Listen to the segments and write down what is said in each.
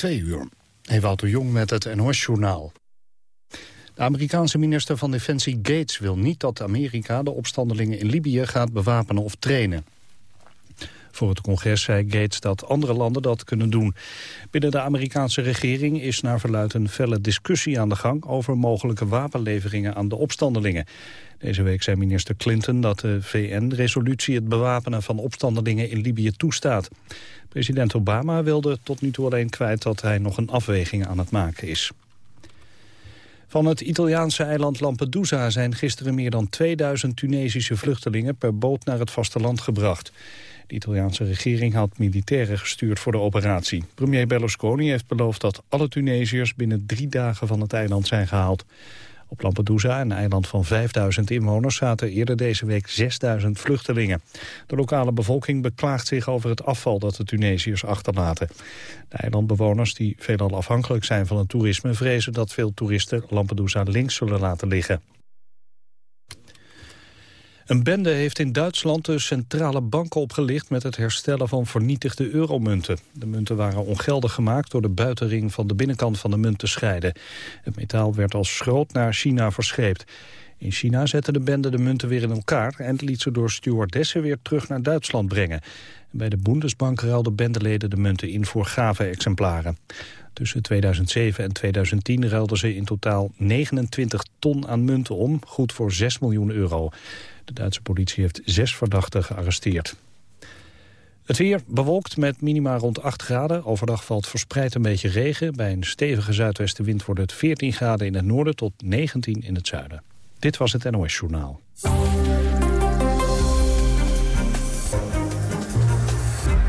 Twee uur. Jong met het NOS-journaal. De Amerikaanse minister van Defensie Gates wil niet dat Amerika de opstandelingen in Libië gaat bewapenen of trainen. Voor het congres zei Gates dat andere landen dat kunnen doen. Binnen de Amerikaanse regering is naar verluid een felle discussie aan de gang over mogelijke wapenleveringen aan de opstandelingen. Deze week zei minister Clinton dat de VN-resolutie het bewapenen van opstandelingen in Libië toestaat. President Obama wilde tot nu toe alleen kwijt dat hij nog een afweging aan het maken is. Van het Italiaanse eiland Lampedusa zijn gisteren meer dan 2000 Tunesische vluchtelingen per boot naar het vasteland gebracht. De Italiaanse regering had militairen gestuurd voor de operatie. Premier Berlusconi heeft beloofd dat alle Tunesiërs binnen drie dagen van het eiland zijn gehaald. Op Lampedusa, een eiland van 5000 inwoners, zaten eerder deze week 6000 vluchtelingen. De lokale bevolking beklaagt zich over het afval dat de Tunesiërs achterlaten. De eilandbewoners, die veelal afhankelijk zijn van het toerisme, vrezen dat veel toeristen Lampedusa links zullen laten liggen. Een bende heeft in Duitsland de centrale banken opgelicht met het herstellen van vernietigde euromunten. De munten waren ongeldig gemaakt door de buitenring van de binnenkant van de munt te scheiden. Het metaal werd als schroot naar China verscheept. In China zette de bende de munten weer in elkaar en liet ze door stewardessen weer terug naar Duitsland brengen. Bij de Bundesbank ruilden bendeleden de munten in voor gave exemplaren. Tussen 2007 en 2010 ruilden ze in totaal 29 ton aan munten om, goed voor 6 miljoen euro. De Duitse politie heeft zes verdachten gearresteerd. Het weer bewolkt met minima rond 8 graden. Overdag valt verspreid een beetje regen. Bij een stevige zuidwestenwind wordt het 14 graden in het noorden tot 19 in het zuiden. Dit was het NOS Journaal.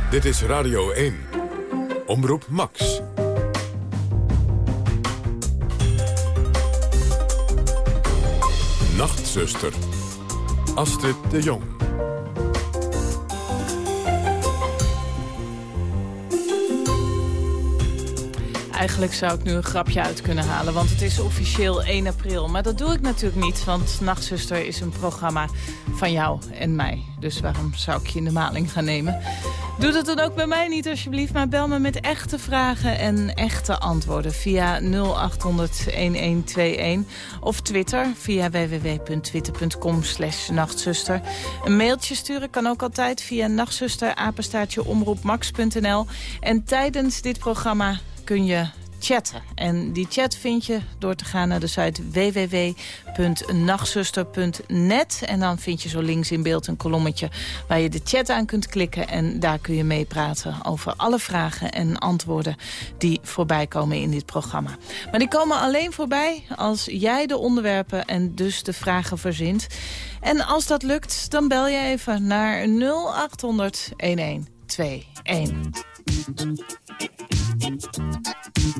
Dit is Radio 1. Omroep Max. Nachtzuster. Astrid de Jong. Eigenlijk zou ik nu een grapje uit kunnen halen, want het is officieel 1 april. Maar dat doe ik natuurlijk niet, want Nachtzuster is een programma van jou en mij. Dus waarom zou ik je in de maling gaan nemen? Doe dat dan ook bij mij niet alsjeblieft, maar bel me met echte vragen en echte antwoorden via 0800-1121 of Twitter via www.twitter.com slash nachtzuster. Een mailtje sturen kan ook altijd via nachtzusterapenstaatjeomroepmax.nl en tijdens dit programma kun je chatten. En die chat vind je door te gaan naar de site www.nachtzuster.net. En dan vind je zo links in beeld een kolommetje waar je de chat aan kunt klikken. En daar kun je meepraten over alle vragen en antwoorden die voorbij komen in dit programma. Maar die komen alleen voorbij als jij de onderwerpen en dus de vragen verzint. En als dat lukt, dan bel je even naar 0800 1121.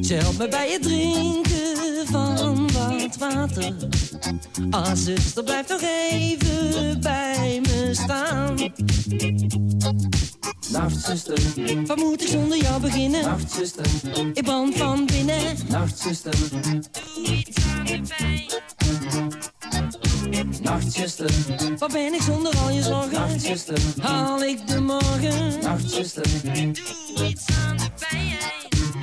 Ze helpt me bij het drinken van wat water Ah, zuster, blijf nog even bij me staan Nachtzuster, wat moet ik zonder jou beginnen? Nachtzuster, ik brand van binnen. Nachtzuster, doe iets aan de pijn. Nachtzuster, wat ben ik zonder al je zorgen? Nachtzuster, haal ik de morgen? Nachtzuster, doe iets aan.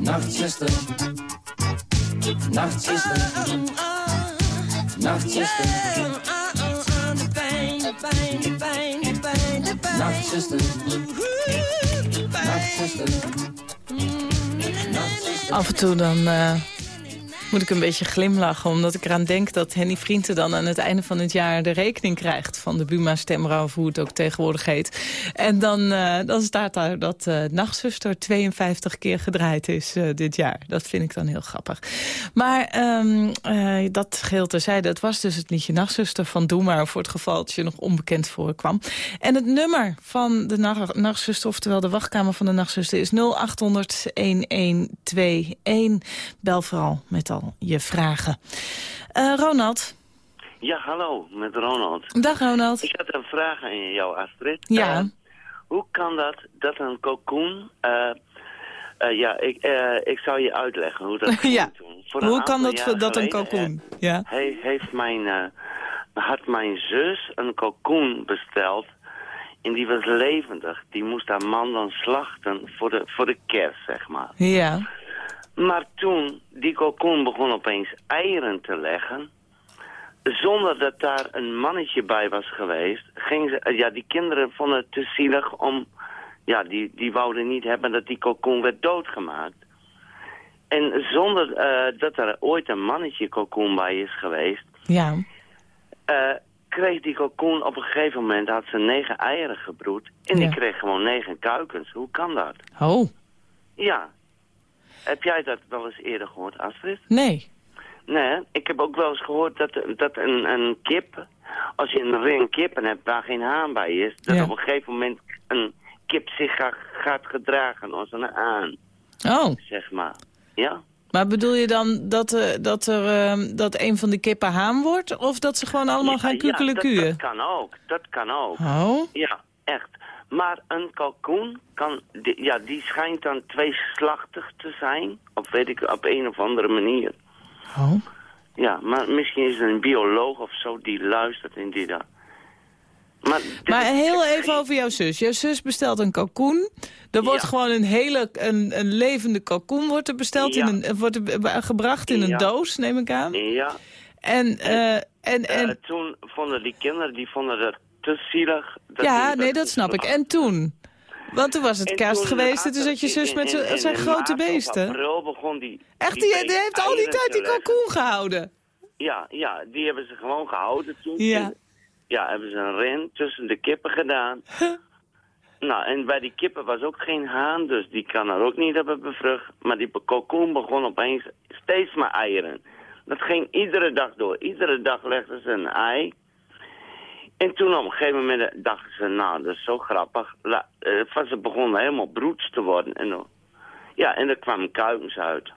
Nachtzuster, Nachtzuster, Nachtzuster, de pijn, de pijn, de pijn, de. Nachtzuster, Nachtzuster. Af en toe dan eh, moet ik een beetje glimlachen... omdat ik eraan denk dat Henny Vrienden dan aan het einde van het jaar... de rekening krijgt van de Buma Stemra, of hoe het ook tegenwoordig heet. En dan, eh, staat daar dat eh Nachtzuster 52 keer gedraaid is eh, dit jaar. Dat vind ik dan heel grappig. Maar ehm, eh, dat geheel terzijde. Het was dus het liedje Nachtzuster van Doe Maar... voor het geval het je nog onbekend voorkwam. En het nummer van de nacht- Nachtzuster, oftewel de wachtkamer van de Nachtzuster... is 0800-1121. Bel vooral met al je vragen. Eh, Ronald. Ja, hallo, met Ronald. Dag Ronald. Ik had een vraag aan jou, Astrid. Ja. Eh, hoe kan dat, dat een cocoon... eh, ja, ik, ik zou je uitleggen hoe dat Ja. Voor een Hoe kan dat, dat een geleden, eh, Ja. hij heeft mijn, had mijn zus een cocoon besteld. En die was levendig. Die moest haar man dan slachten voor de, voor de kerst, zeg maar. Ja. Maar toen die cocoon begon opeens eieren te leggen... zonder dat daar een mannetje bij was geweest... Ging ze, ja, die kinderen vonden het te zielig om... Ja, die, die wouden niet hebben dat die cocoon werd doodgemaakt. En zonder eh, dat er ooit een mannetje cocoon bij is geweest... Ja. eh, kreeg die cocoon op een gegeven moment... had ze negen eieren gebroed... en Ja. die kreeg gewoon negen kuikens. Hoe kan dat? Oh, Ja. Heb jij dat wel eens eerder gehoord, Astrid? nee. Nee, ik heb ook wel eens gehoord dat, dat een, een kip, als je een ring kippen hebt waar geen haan bij is, dat Ja. op een gegeven moment een kip zich ga- gaat gedragen als een haan, Oh, zeg maar. Ja? maar bedoel je dan dat, eh, dat, er, ehm, dat een van de kippen haan wordt? Of dat ze gewoon allemaal gaan Ja, dat, kukelekuien? dat kan ook, dat kan ook. Oh, Ja, echt. Maar een kalkoen, kan, die, ja, die schijnt dan tweeslachtig te zijn, of weet ik, op een of andere manier. oh. Ja, maar misschien is er een bioloog of zo die luistert en die dat. Maar, heel even geen- over jouw zus. Jouw zus bestelt een kalkoen. Er wordt Ja. gewoon een hele een, een levende kalkoen wordt er besteld Ja. in een, wordt er gebracht in een doos, neem ik aan. Ja, En, eh, en, eh, en toen vonden die kinderen die vonden dat te zielig. dat ja, nee, dat snap ik. En toen? Want toen was het En kerst geweest en toen zat je zus met zijn grote beesten. april begon die... Echt, die, heeft al die tijd die kalkoen gehouden. Ja, ja, die hebben ze gewoon gehouden toen. Ja. Ja, hebben ze een ren tussen de kippen gedaan. nou, en bij die kippen was ook geen haan, dus die kan er ook niet hebben bevrucht. Maar die kalkoen begon opeens steeds maar eieren. Dat ging iedere dag door. Iedere dag legden ze een ei. En toen op een gegeven moment dachten ze, nou, dat is zo grappig. La, eh, van ze begonnen helemaal broeds te worden. En, dan- ja, en er kwamen kuikens uit.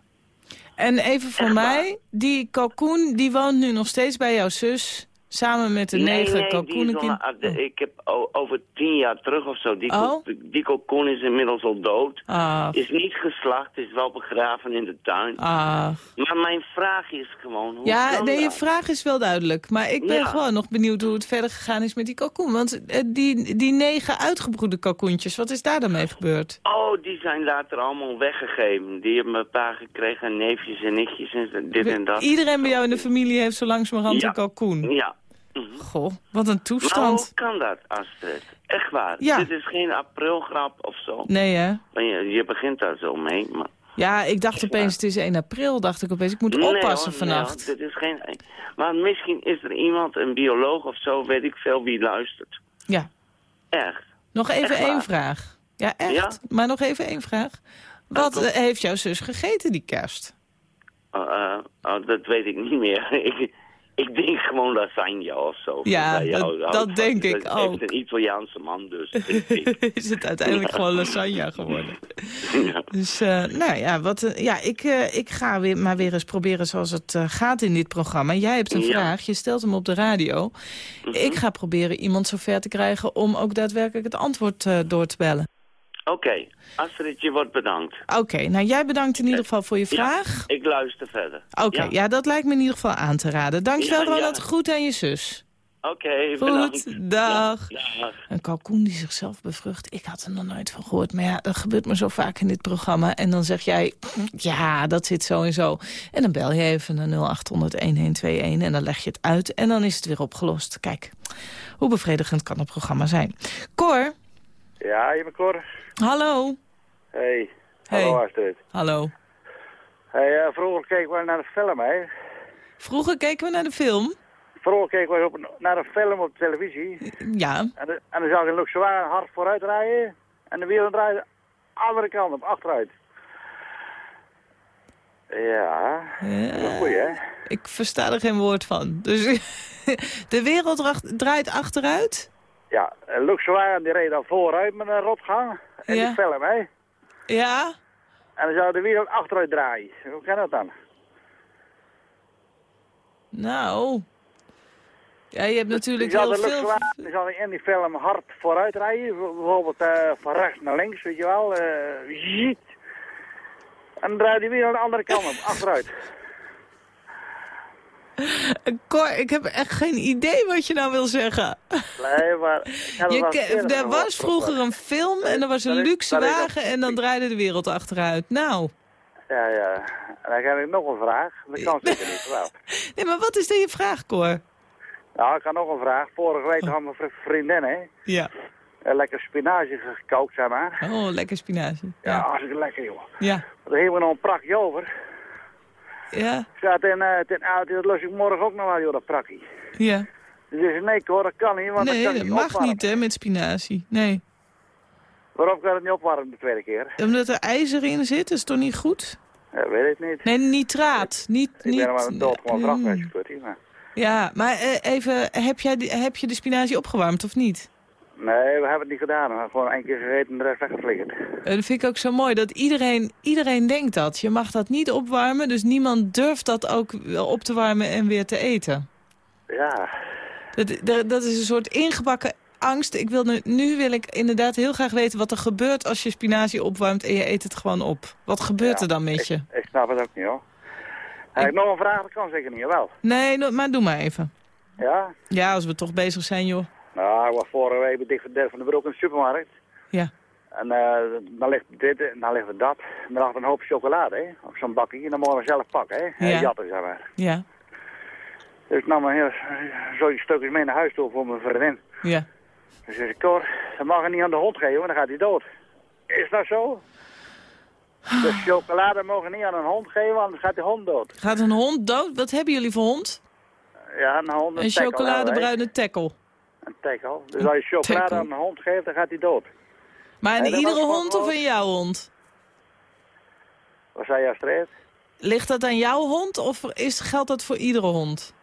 En even voor mij, die kalkoen die woont nu nog steeds bij jouw zus. Samen met de nee, negen nee, al- ah, de- Ik heb over tien jaar terug of zo. Die, Oh. die kalkoen is inmiddels al dood. Ah, Is niet geslacht, is wel begraven in de tuin. ah. Maar mijn vraag is gewoon, hoe Ja, nee, je vraag is wel duidelijk. Maar ik ben Ja. gewoon nog benieuwd hoe het verder gegaan is met die kalkoen. Want eh, die, die negen uitgebroede kalkoentjes, wat is daar dan mee gebeurd? Oh, die zijn later allemaal weggegeven. Die hebben mijn pa gekregen, en neefjes en nichtjes en dit en dat. Iedereen bij jou in de familie heeft zo langzamerhand Ja. een kalkoen. Ja. Goh, wat een toestand. hoe kan dat, Astrid? Echt waar. Ja. Dit is geen aprilgrap of zo. Nee, hè? Maar Je, je begint daar zo mee, maar... Ja, ik dacht opeens, het is 1 april, dacht ik opeens. Ik moet Nee, oppassen hoor, nee, vannacht. hoor, dit is geen... Maar misschien is er iemand, een bioloog of zo, weet ik veel, wie luistert. Ja, Echt. nog even Echt waar? één vraag. Ja, echt? Ja? Maar nog even één vraag. Wat eh, heeft jouw zus gegeten die kerst? Oh, eh, oh, dat weet ik niet meer. ik, ik denk gewoon lasagne of zo. Ja, jou, dat- dat denk ik Het heeft ook. een Italiaanse man dus. is het uiteindelijk gewoon lasagne geworden. ja. Dus, eh, nou ja, wat, eh, ja ik, eh, ik ga weer, maar weer eens proberen zoals het gaat in dit programma. Jij hebt een Ja. Mhm. vraag, je stelt hem op de radio. Ik ga proberen iemand zover te krijgen om ook daadwerkelijk het antwoord door te bellen. Oké, Astrid, je wordt bedankt. Oké, nou jij bedankt in ieder geval voor je vraag. Ja, ik luister verder. Oké, ja. Ja? dat lijkt me in ieder geval aan te raden. Dankjewel Ja, ja. Ronald, goed aan je zus. Oké. Goed, dag. Een kalkoen die zichzelf bevrucht. Ik had er nog nooit van gehoord. Maar ja, dat gebeurt me zo vaak in dit programma. En dan zeg jij, ja, dat zit zo en zo. En dan bel je even naar 0800-1121 en dan leg je het uit. En dan is het weer opgelost. Kijk, hoe bevredigend kan het programma zijn. Cor, Ja, je bent Cor. hallo. Hey. Hey. Hallo Astrid. Hallo. Hey, eh, vroeger keken we naar de film, hè. Vroeger keken we naar de film. Vroeger keken we op, naar een film op televisie. Ja, En, de- en dan zag je Luxoir hard vooruit rijden. En de wereld draaide de andere kant op, achteruit. Ja, dat is een goeie, hè. ik versta er geen woord van. Dus de wereld draait achteruit? Ja, Luxoir die reed dan vooruit met een rotgang. In Ja. die film, hè. Ja? En dan zou de wereld achteruit draaien. Hoe kan dat dan? Nou... Ja, je hebt natuurlijk heel veel... Die zal in die film hard vooruit rijden. Bijvoorbeeld eh, van rechts naar links, weet je wel. eh ziet. En dan draait die wereld de andere kant op, achteruit. Cor, ik heb echt geen idee wat je nou wil zeggen. Nee, maar... Je er was vroeger een film en er was een luxe wagen en dan draaide de wereld achteruit. Nou, Ja, ja. En dan heb ik nog een vraag. Dat kan zeker niet, wel. nee, maar wat is dan je vraag, Cor? Nou, ik had nog een vraag. Vorige week had mijn vri- vriendin, hè. Ja. Lekker spinazie gekookt, zeg maar. Oh, lekker spinazie. Ja, Ja. hartstikke lekker, joh. Ja. Daar hebben we nog een prakje over. Ja. Zat in, uh, ten auto, dat lus ik morgen ook nog wel, joh, dat prakje. Ja. Dus ik zei, nee, hoor, dat kan niet, want Nee, dat kan dat niet mag opwarmen. niet, hè, met spinazie. Nee. Waarom kan het niet opwarmen de tweede keer? Omdat er ijzer in zit, is toch niet goed? Ja, weet ik niet. Nee, nitraat. Niet, ik niet... ben er maar een dood gewoon Mm. maar... Ja, maar eh, even, heb, jij, heb je de spinazie opgewarmd of niet? Nee, we hebben het niet gedaan. We hebben gewoon één keer gegeten en de rest weggeflikkerd. Eh, Dat vind ik ook zo mooi, dat iedereen, iedereen denkt dat. Je mag dat niet opwarmen, dus niemand durft dat ook op te warmen en weer te eten. Ja, Dat, dat- dat is een soort ingebakken angst. Ik wil nu, nu wil ik inderdaad heel graag weten wat er gebeurt als je spinazie opwarmt en je eet het gewoon op. Wat gebeurt Ja, er dan met je? ik snap het ook niet, hoor. Heb ik nog een vraag? Dat kan zeker niet, jawel. Nee, no- maar doe maar even. Ja? Ja, als we toch bezig zijn, joh. Nou, ik was vorige week bij Dick van Dirk van de Broek in de supermarkt. Ja. En eh, dan ligt dit en dan ligt dat. En dan lag een hoop chocolade, hè. Op zo'n bakje. En dan mogen we zelf pakken, hè. Ja. Ja. Jatten, zeg maar. Ja, Dus ik nam een heel, zo'n stukjes mee naar huis toe voor mijn vriendin. ja. Dus zei ik, Cor, dat mag je niet aan de hond geven, want dan gaat hij dood. Is dat zo? De chocolade mogen niet aan een hond geven, want dan gaat die hond dood. Gaat een hond dood? Wat hebben jullie voor hond? Ja, een hond Een tackle, chocoladebruine tackle. Een tackle. Dus als je chocolade aan een hond geeft, dan gaat hij dood. Maar in iedere was hond of in jouw hond? Wat zei Astrid? Ligt dat aan jouw hond of is, geldt dat voor iedere hond?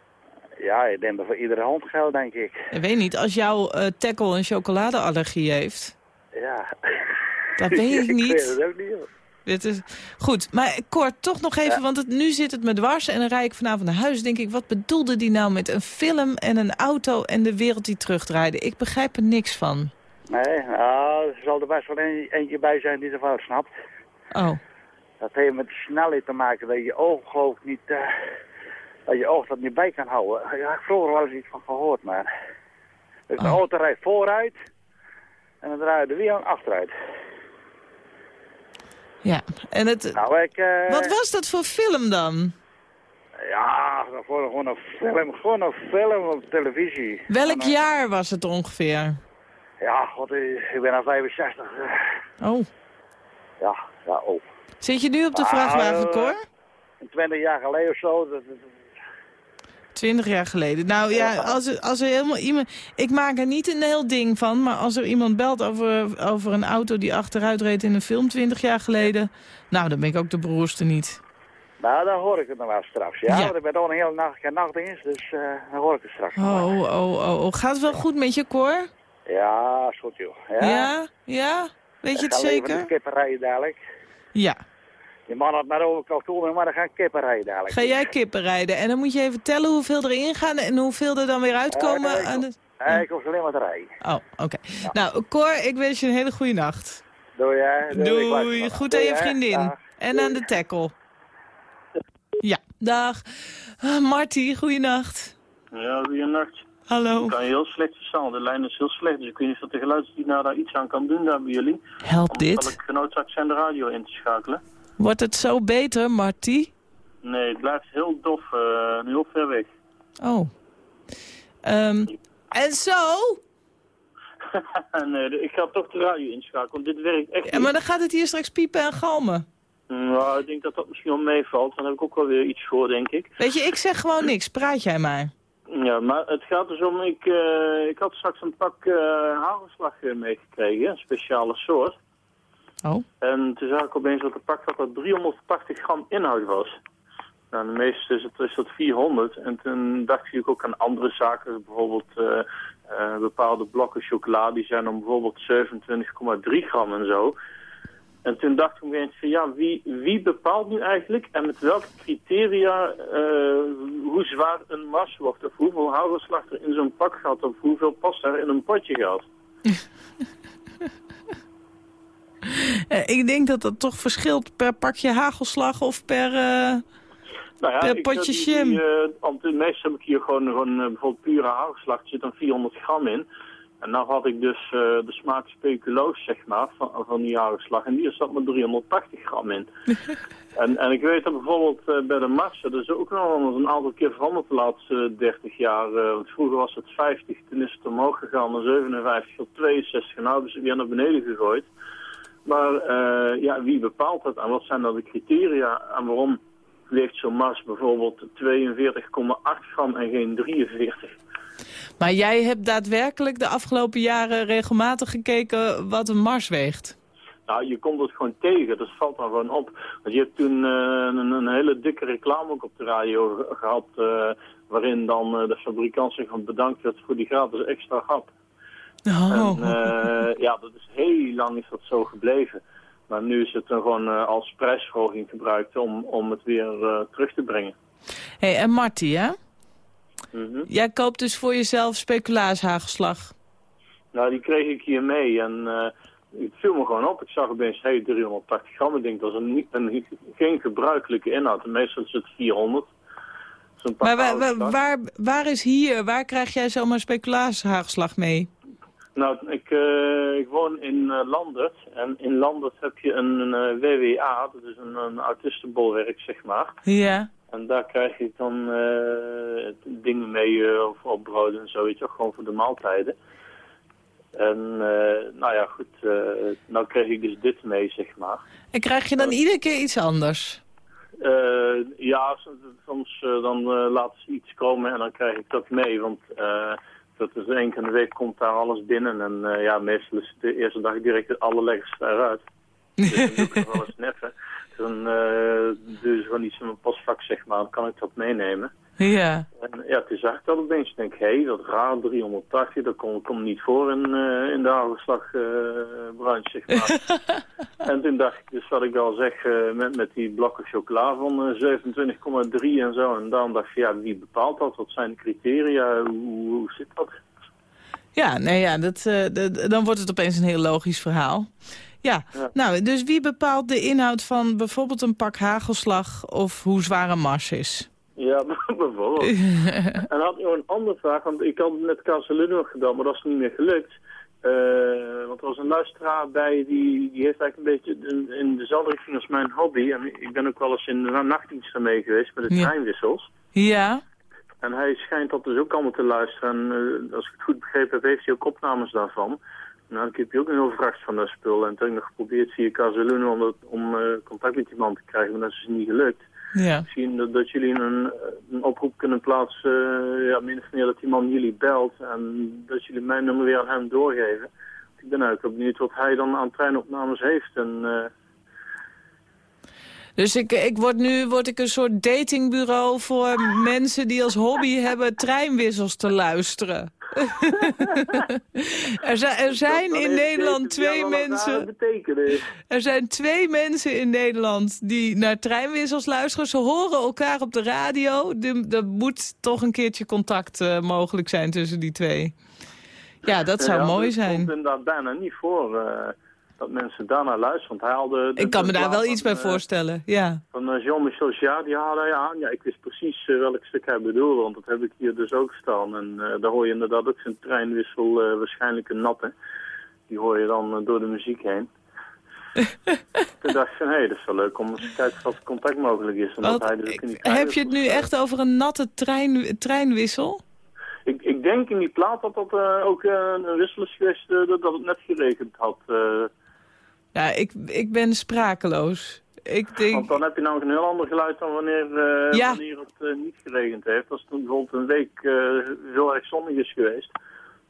Ja, ik denk dat voor iedere hond geldt, denk ik. Ik weet niet, als jouw eh, tackle een chocoladeallergie heeft... Ja. Dat weet ik ik niet. weet het ook niet, hoor. Dit is goed. Maar kort, toch nog even, want het, nu zit het me dwars. En dan rijd ik vanavond naar huis. denk ik, wat bedoelde die nou met een film en een auto en de wereld die terugdraaide? Ik begrijp er niks van. Nee, nou, er zal er best wel een, eentje bij zijn die ervan snapt. Oh, Dat heeft met de snelheid te maken dat je oog ook niet, eh, dat je oog dat niet bij kan houden. Ja, ik vroeger wel eens iets van gehoord, maar... Dus de Oh. auto rijdt vooruit en dan draait de wiel achteruit. Ja. En het, Nou, ik... eh, wat was dat voor film dan? Ja, gewoon, gewoon een film, gewoon een film op televisie. Welk een- jaar was het ongeveer? Ja, god, ik ik ben al 65. eh, Oh. Ja, ja, oh. Zit je nu op de Ah, vrachtwagen, eh, Cor? 20 jaar geleden of zo. Dat, dat- Twintig jaar geleden. Nou ja, als er, als er helemaal iemand... Ik maak er niet een heel ding van, maar als er iemand belt over, over een auto die achteruit reed in een film twintig jaar geleden... Nou, dan ben ik ook de broerste niet. nou, dan hoor ik het nog wel straks. Ja, Ja. want ik ben al een hele nacht geen nachtdienst, dus eh, dan hoor ik het straks. Oh, oh, oh, oh. Gaat het wel goed met je, Cor? Ja, is goed joh. Ja? Ja? Ja? Weet je het Ga leven de zeker? kippen rijden dadelijk. Ja. Die man had maar over kalkoen, maar dan gaan kippen rijden dadelijk. Ga jij kippen rijden? En dan moet je even tellen hoeveel erin gaan en hoeveel er dan weer uitkomen. Eh, nee, aan de... Nee, ik hoef alleen maar te rijden. Oh, oké. Nou, Cor, ik wens je een hele goede nacht. Doei hè. ik Doei. Goed Doei, aan je hè. vriendin. Dag. En Doei. aan de tackle. Ja, dag. Ah, Marty, goeienacht. Ja, goeienacht. Hallo. Ik kan je heel slecht verstaan. De lijn is heel slecht, dus ik weet niet of de geluidsdienaar daar iets aan kan doen daar bij jullie. Help Anders zal dit. ik genoodzaakt zijn de radio in te schakelen. Wordt het zo beter, Marty? Nee, het blijft heel dof, eh, nu heel ver weg. Oh. Ehm, en zo? nee, ik ga toch de radio inschakelen, want dit werkt echt Ja, maar dan gaat het hier straks piepen en galmen. Nou, ik denk dat dat misschien wel meevalt. Dan heb ik ook wel weer iets voor, denk ik. Weet je, ik zeg gewoon niks. Praat jij maar. Ja, maar het gaat dus om, ik, eh, ik had straks een pak eh hagelslag meegekregen, een speciale soort. Oh. En toen zag ik opeens dat de pak dat er 380 gram inhoud was. Nou, de meeste is, het, is dat 400. En toen dacht ik ook aan andere zaken, bijvoorbeeld eh, eh, bepaalde blokken chocola, die zijn dan bijvoorbeeld 27,3 gram en zo. En toen dacht ik opeens van ja, wie, wie bepaalt nu eigenlijk en met welke criteria eh, hoe zwaar een mas wordt of hoeveel hagelslag er in zo'n pak gaat of hoeveel past er in een potje gaat. Eh, ik denk dat dat toch verschilt per pakje hagelslag of per... eh, Nou ja, Per potje jam. eh, want de meeste heb ik hier gewoon, gewoon bijvoorbeeld pure hagelslag. Er zit dan 400 gram in. En nou had ik dus de smaak speculoos, zeg maar, van, van die hagelslag. En die zat maar 380 gram in. en, en ik weet dat bijvoorbeeld bij de massa, dat is ook nog een aantal keer veranderd de laatste 30 jaar. want vroeger was het 50, toen is het omhoog gegaan naar 57 of 62. En nu hebben ze weer naar beneden gegooid. Maar eh, ja, wie bepaalt dat en wat zijn dan de criteria en waarom weegt zo'n mars bijvoorbeeld 42,8 gram en geen 43? Maar jij hebt daadwerkelijk de afgelopen jaren regelmatig gekeken wat een mars weegt. Nou, je komt het gewoon tegen, dat valt dan gewoon op. Want je hebt toen eh, een, een hele dikke reclame ook op de radio ge- gehad, eh, waarin dan de fabrikant zich van bedankt werd voor die gratis extra hap. Oh. En eh, ja, dat is heel lang is dat zo gebleven. Maar nu is het dan gewoon eh, als prijsverhoging gebruikt om, om het weer eh, terug te brengen. hey, en Marty, hè? Mhm. Jij koopt dus voor jezelf speculaashagelslag. Nou, die kreeg ik hier mee en eh, het viel me gewoon op. Ik zag opeens, hey, 380 gram. Ik denk, dat is een, een, geen gebruikelijke inhoud. Meestal is het 400. Zo'n pak Maar waar, waar, waar, waar is hier, waar krijg jij zomaar speculaashagelslag mee? Nou, ik, eh, ik woon in eh, Landert. En in Landert heb je een, eh, WWA, dat is een, een autistenbolwerk, zeg maar. Ja. En daar krijg ik dan eh, dingen mee, of op brood en zo, weet je wel, gewoon voor de maaltijden. En eh, nou ja, goed, eh nou kreeg ik dus dit mee, zeg maar. En krijg je dan iedere keer iets anders? Eh, ja, soms, dan laten ze iets komen en dan krijg ik dat mee, want eh, dat is één keer in de week komt daar alles binnen en eh, ja, meestal is de eerste dag direct het allerlekkerste eruit. Dus dan doe ik wel eens neffen. een uh, deur van iets in mijn postvak, zeg maar. Dan kan ik dat meenemen. Ja. En ja, toen zag ik dat opeens. Ik denk, hé, hey, dat raar, 380, dat komt, komt niet voor in, uh, in de hagelslagbranche, zeg maar. en toen dacht ik dus wat ik al zeg, uh, met, met die blokken chocola van 27,3 en zo. En dan dacht ik, ja, wie bepaalt dat? Wat zijn de criteria? Hoe, hoe zit dat? Ja, nee, ja, dat, uh, dan wordt het opeens een heel logisch verhaal. Ja. ja. nou, dus wie bepaalt de inhoud van bijvoorbeeld een pak hagelslag of hoe zwaar een mars is? Ja, bijvoorbeeld. en dan had ik nog een andere vraag, want ik had net Casalino gedaan, maar dat is niet meer gelukt. Uh, want er was een luisteraar bij, die, die heeft eigenlijk een beetje in, in dezelfde richting als mijn hobby. En ik ben ook wel eens in de nachtdienst mee geweest met de ja. treinwissels. Ja. En hij schijnt dat dus ook allemaal te luisteren. En uh, als ik het goed begrepen heb, heeft hij ook opnames daarvan. Nou, ik heb je ook een heel vracht van dat spul. En toen heb ik nog geprobeerd via Casaluna om, om uh, contact met die man te krijgen, maar dat is dus niet gelukt. Ja. Misschien dat, dat jullie een, een, oproep kunnen plaatsen, uh, ja, min of meer dat die man jullie belt en dat jullie mijn nummer weer aan hem doorgeven. Ik ben eigenlijk benieuwd wat hij dan aan treinopnames heeft en... Uh, dus ik, ik word nu word ik een soort datingbureau voor mensen die als hobby hebben treinwissels te luisteren. er zijn, er zijn in Nederland twee mensen... Er zijn twee mensen in Nederland die naar treinwissels luisteren. Ze horen elkaar op de radio. Er moet toch een keertje contact uh, mogelijk zijn tussen die twee. Ja, dat zou ja, mooi zijn. Dat komt inderdaad bijna niet voor... Uh dat mensen daarnaar luisteren. Want hij haalde... ik kan me daar wel iets bij voorstellen, ja. Van uh, Jean-Michel Jarre, die haalde hij aan. Ja, ik wist precies uh, welk stuk hij bedoelde, want dat heb ik hier dus ook staan. En daar hoor je inderdaad ook zijn treinwissel, waarschijnlijk een natte. Die hoor je dan door de muziek heen. Toen dacht ik van, hé, hey, dat is wel leuk om eens te kijken of er contact mogelijk is. Omdat hij dus ik, heb je het nu echt over een natte trein, treinwissel? Ik, ik denk in die plaat dat dat ook een wissel is geweest, dat, dat het net geregend had. Ja, ik, ik ben sprakeloos. Ik denk... Want dan heb je namelijk een heel ander geluid dan wanneer, uh, ja. wanneer het uh, niet geregend heeft. Als het bijvoorbeeld een week uh, heel erg zonnig is geweest.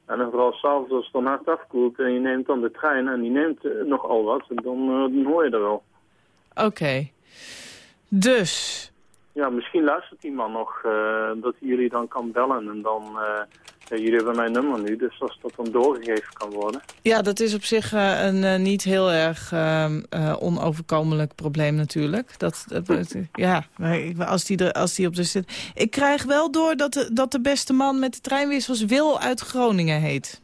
En dan vooral s'avonds als het dan hard afkoelt en je neemt dan de trein en die neemt nogal wat, dan, dan hoor je er wel. Oké. Okay. Dus... Ja, misschien luistert die man nog dat hij jullie dan kan bellen en dan ja, jullie hebben mijn nummer nu, dus als dat dan doorgegeven kan worden. Ja, dat is op zich uh, een uh, niet heel erg uh, onoverkomelijk probleem natuurlijk. Dat, dat ja, als die, er, als die op de zit. Ik krijg wel door dat de, dat de beste man met de treinwissels Wil uit Groningen heet.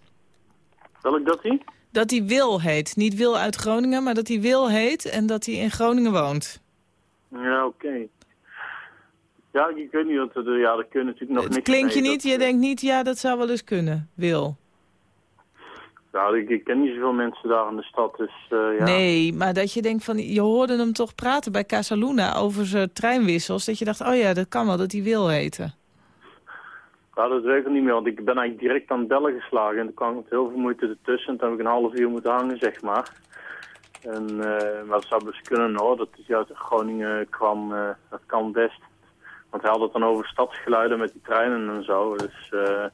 Ik dat zien? Dat hij Wil heet. Niet Wil uit Groningen, maar dat hij Wil heet en dat hij in Groningen woont. Ja, oké. Ja, ik weet niet, want ja, dat kunnen natuurlijk nog het niks Klinkt je mee, niet? Je denkt niet, ja, dat zou wel eens kunnen, Wil. Ik, ik, ken niet zoveel mensen daar in de stad, dus uh, ja. Nee, maar dat je denkt van, je hoorde hem toch praten bij Casaluna over zijn treinwissels. Dat je dacht, oh ja, dat kan wel, dat hij Wil heten. Ja, dat weet ik niet meer, want ik ben eigenlijk direct aan het bellen geslagen. En toen kwam met heel veel moeite ertussen. En toen heb ik een half uur moeten hangen, zeg maar. En, uh, maar dat zou dus kunnen hoor, dat hij uit Groningen kwam, uh, dat kan best. Want hij had het dan over stadsgeluiden met die treinen en zo. Dus uh,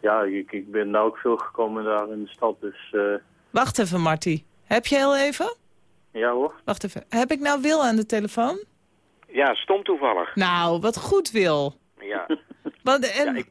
ja, ik, ik, ben daar ook veel gekomen daar in de stad. Dus, uh... Wacht even, Marty. Heb je heel even? Ja hoor. Wacht even. Heb ik nou Wil aan de telefoon? Ja, stom toevallig. Nou, wat goed Wil. Ja. Want, en... ja ik,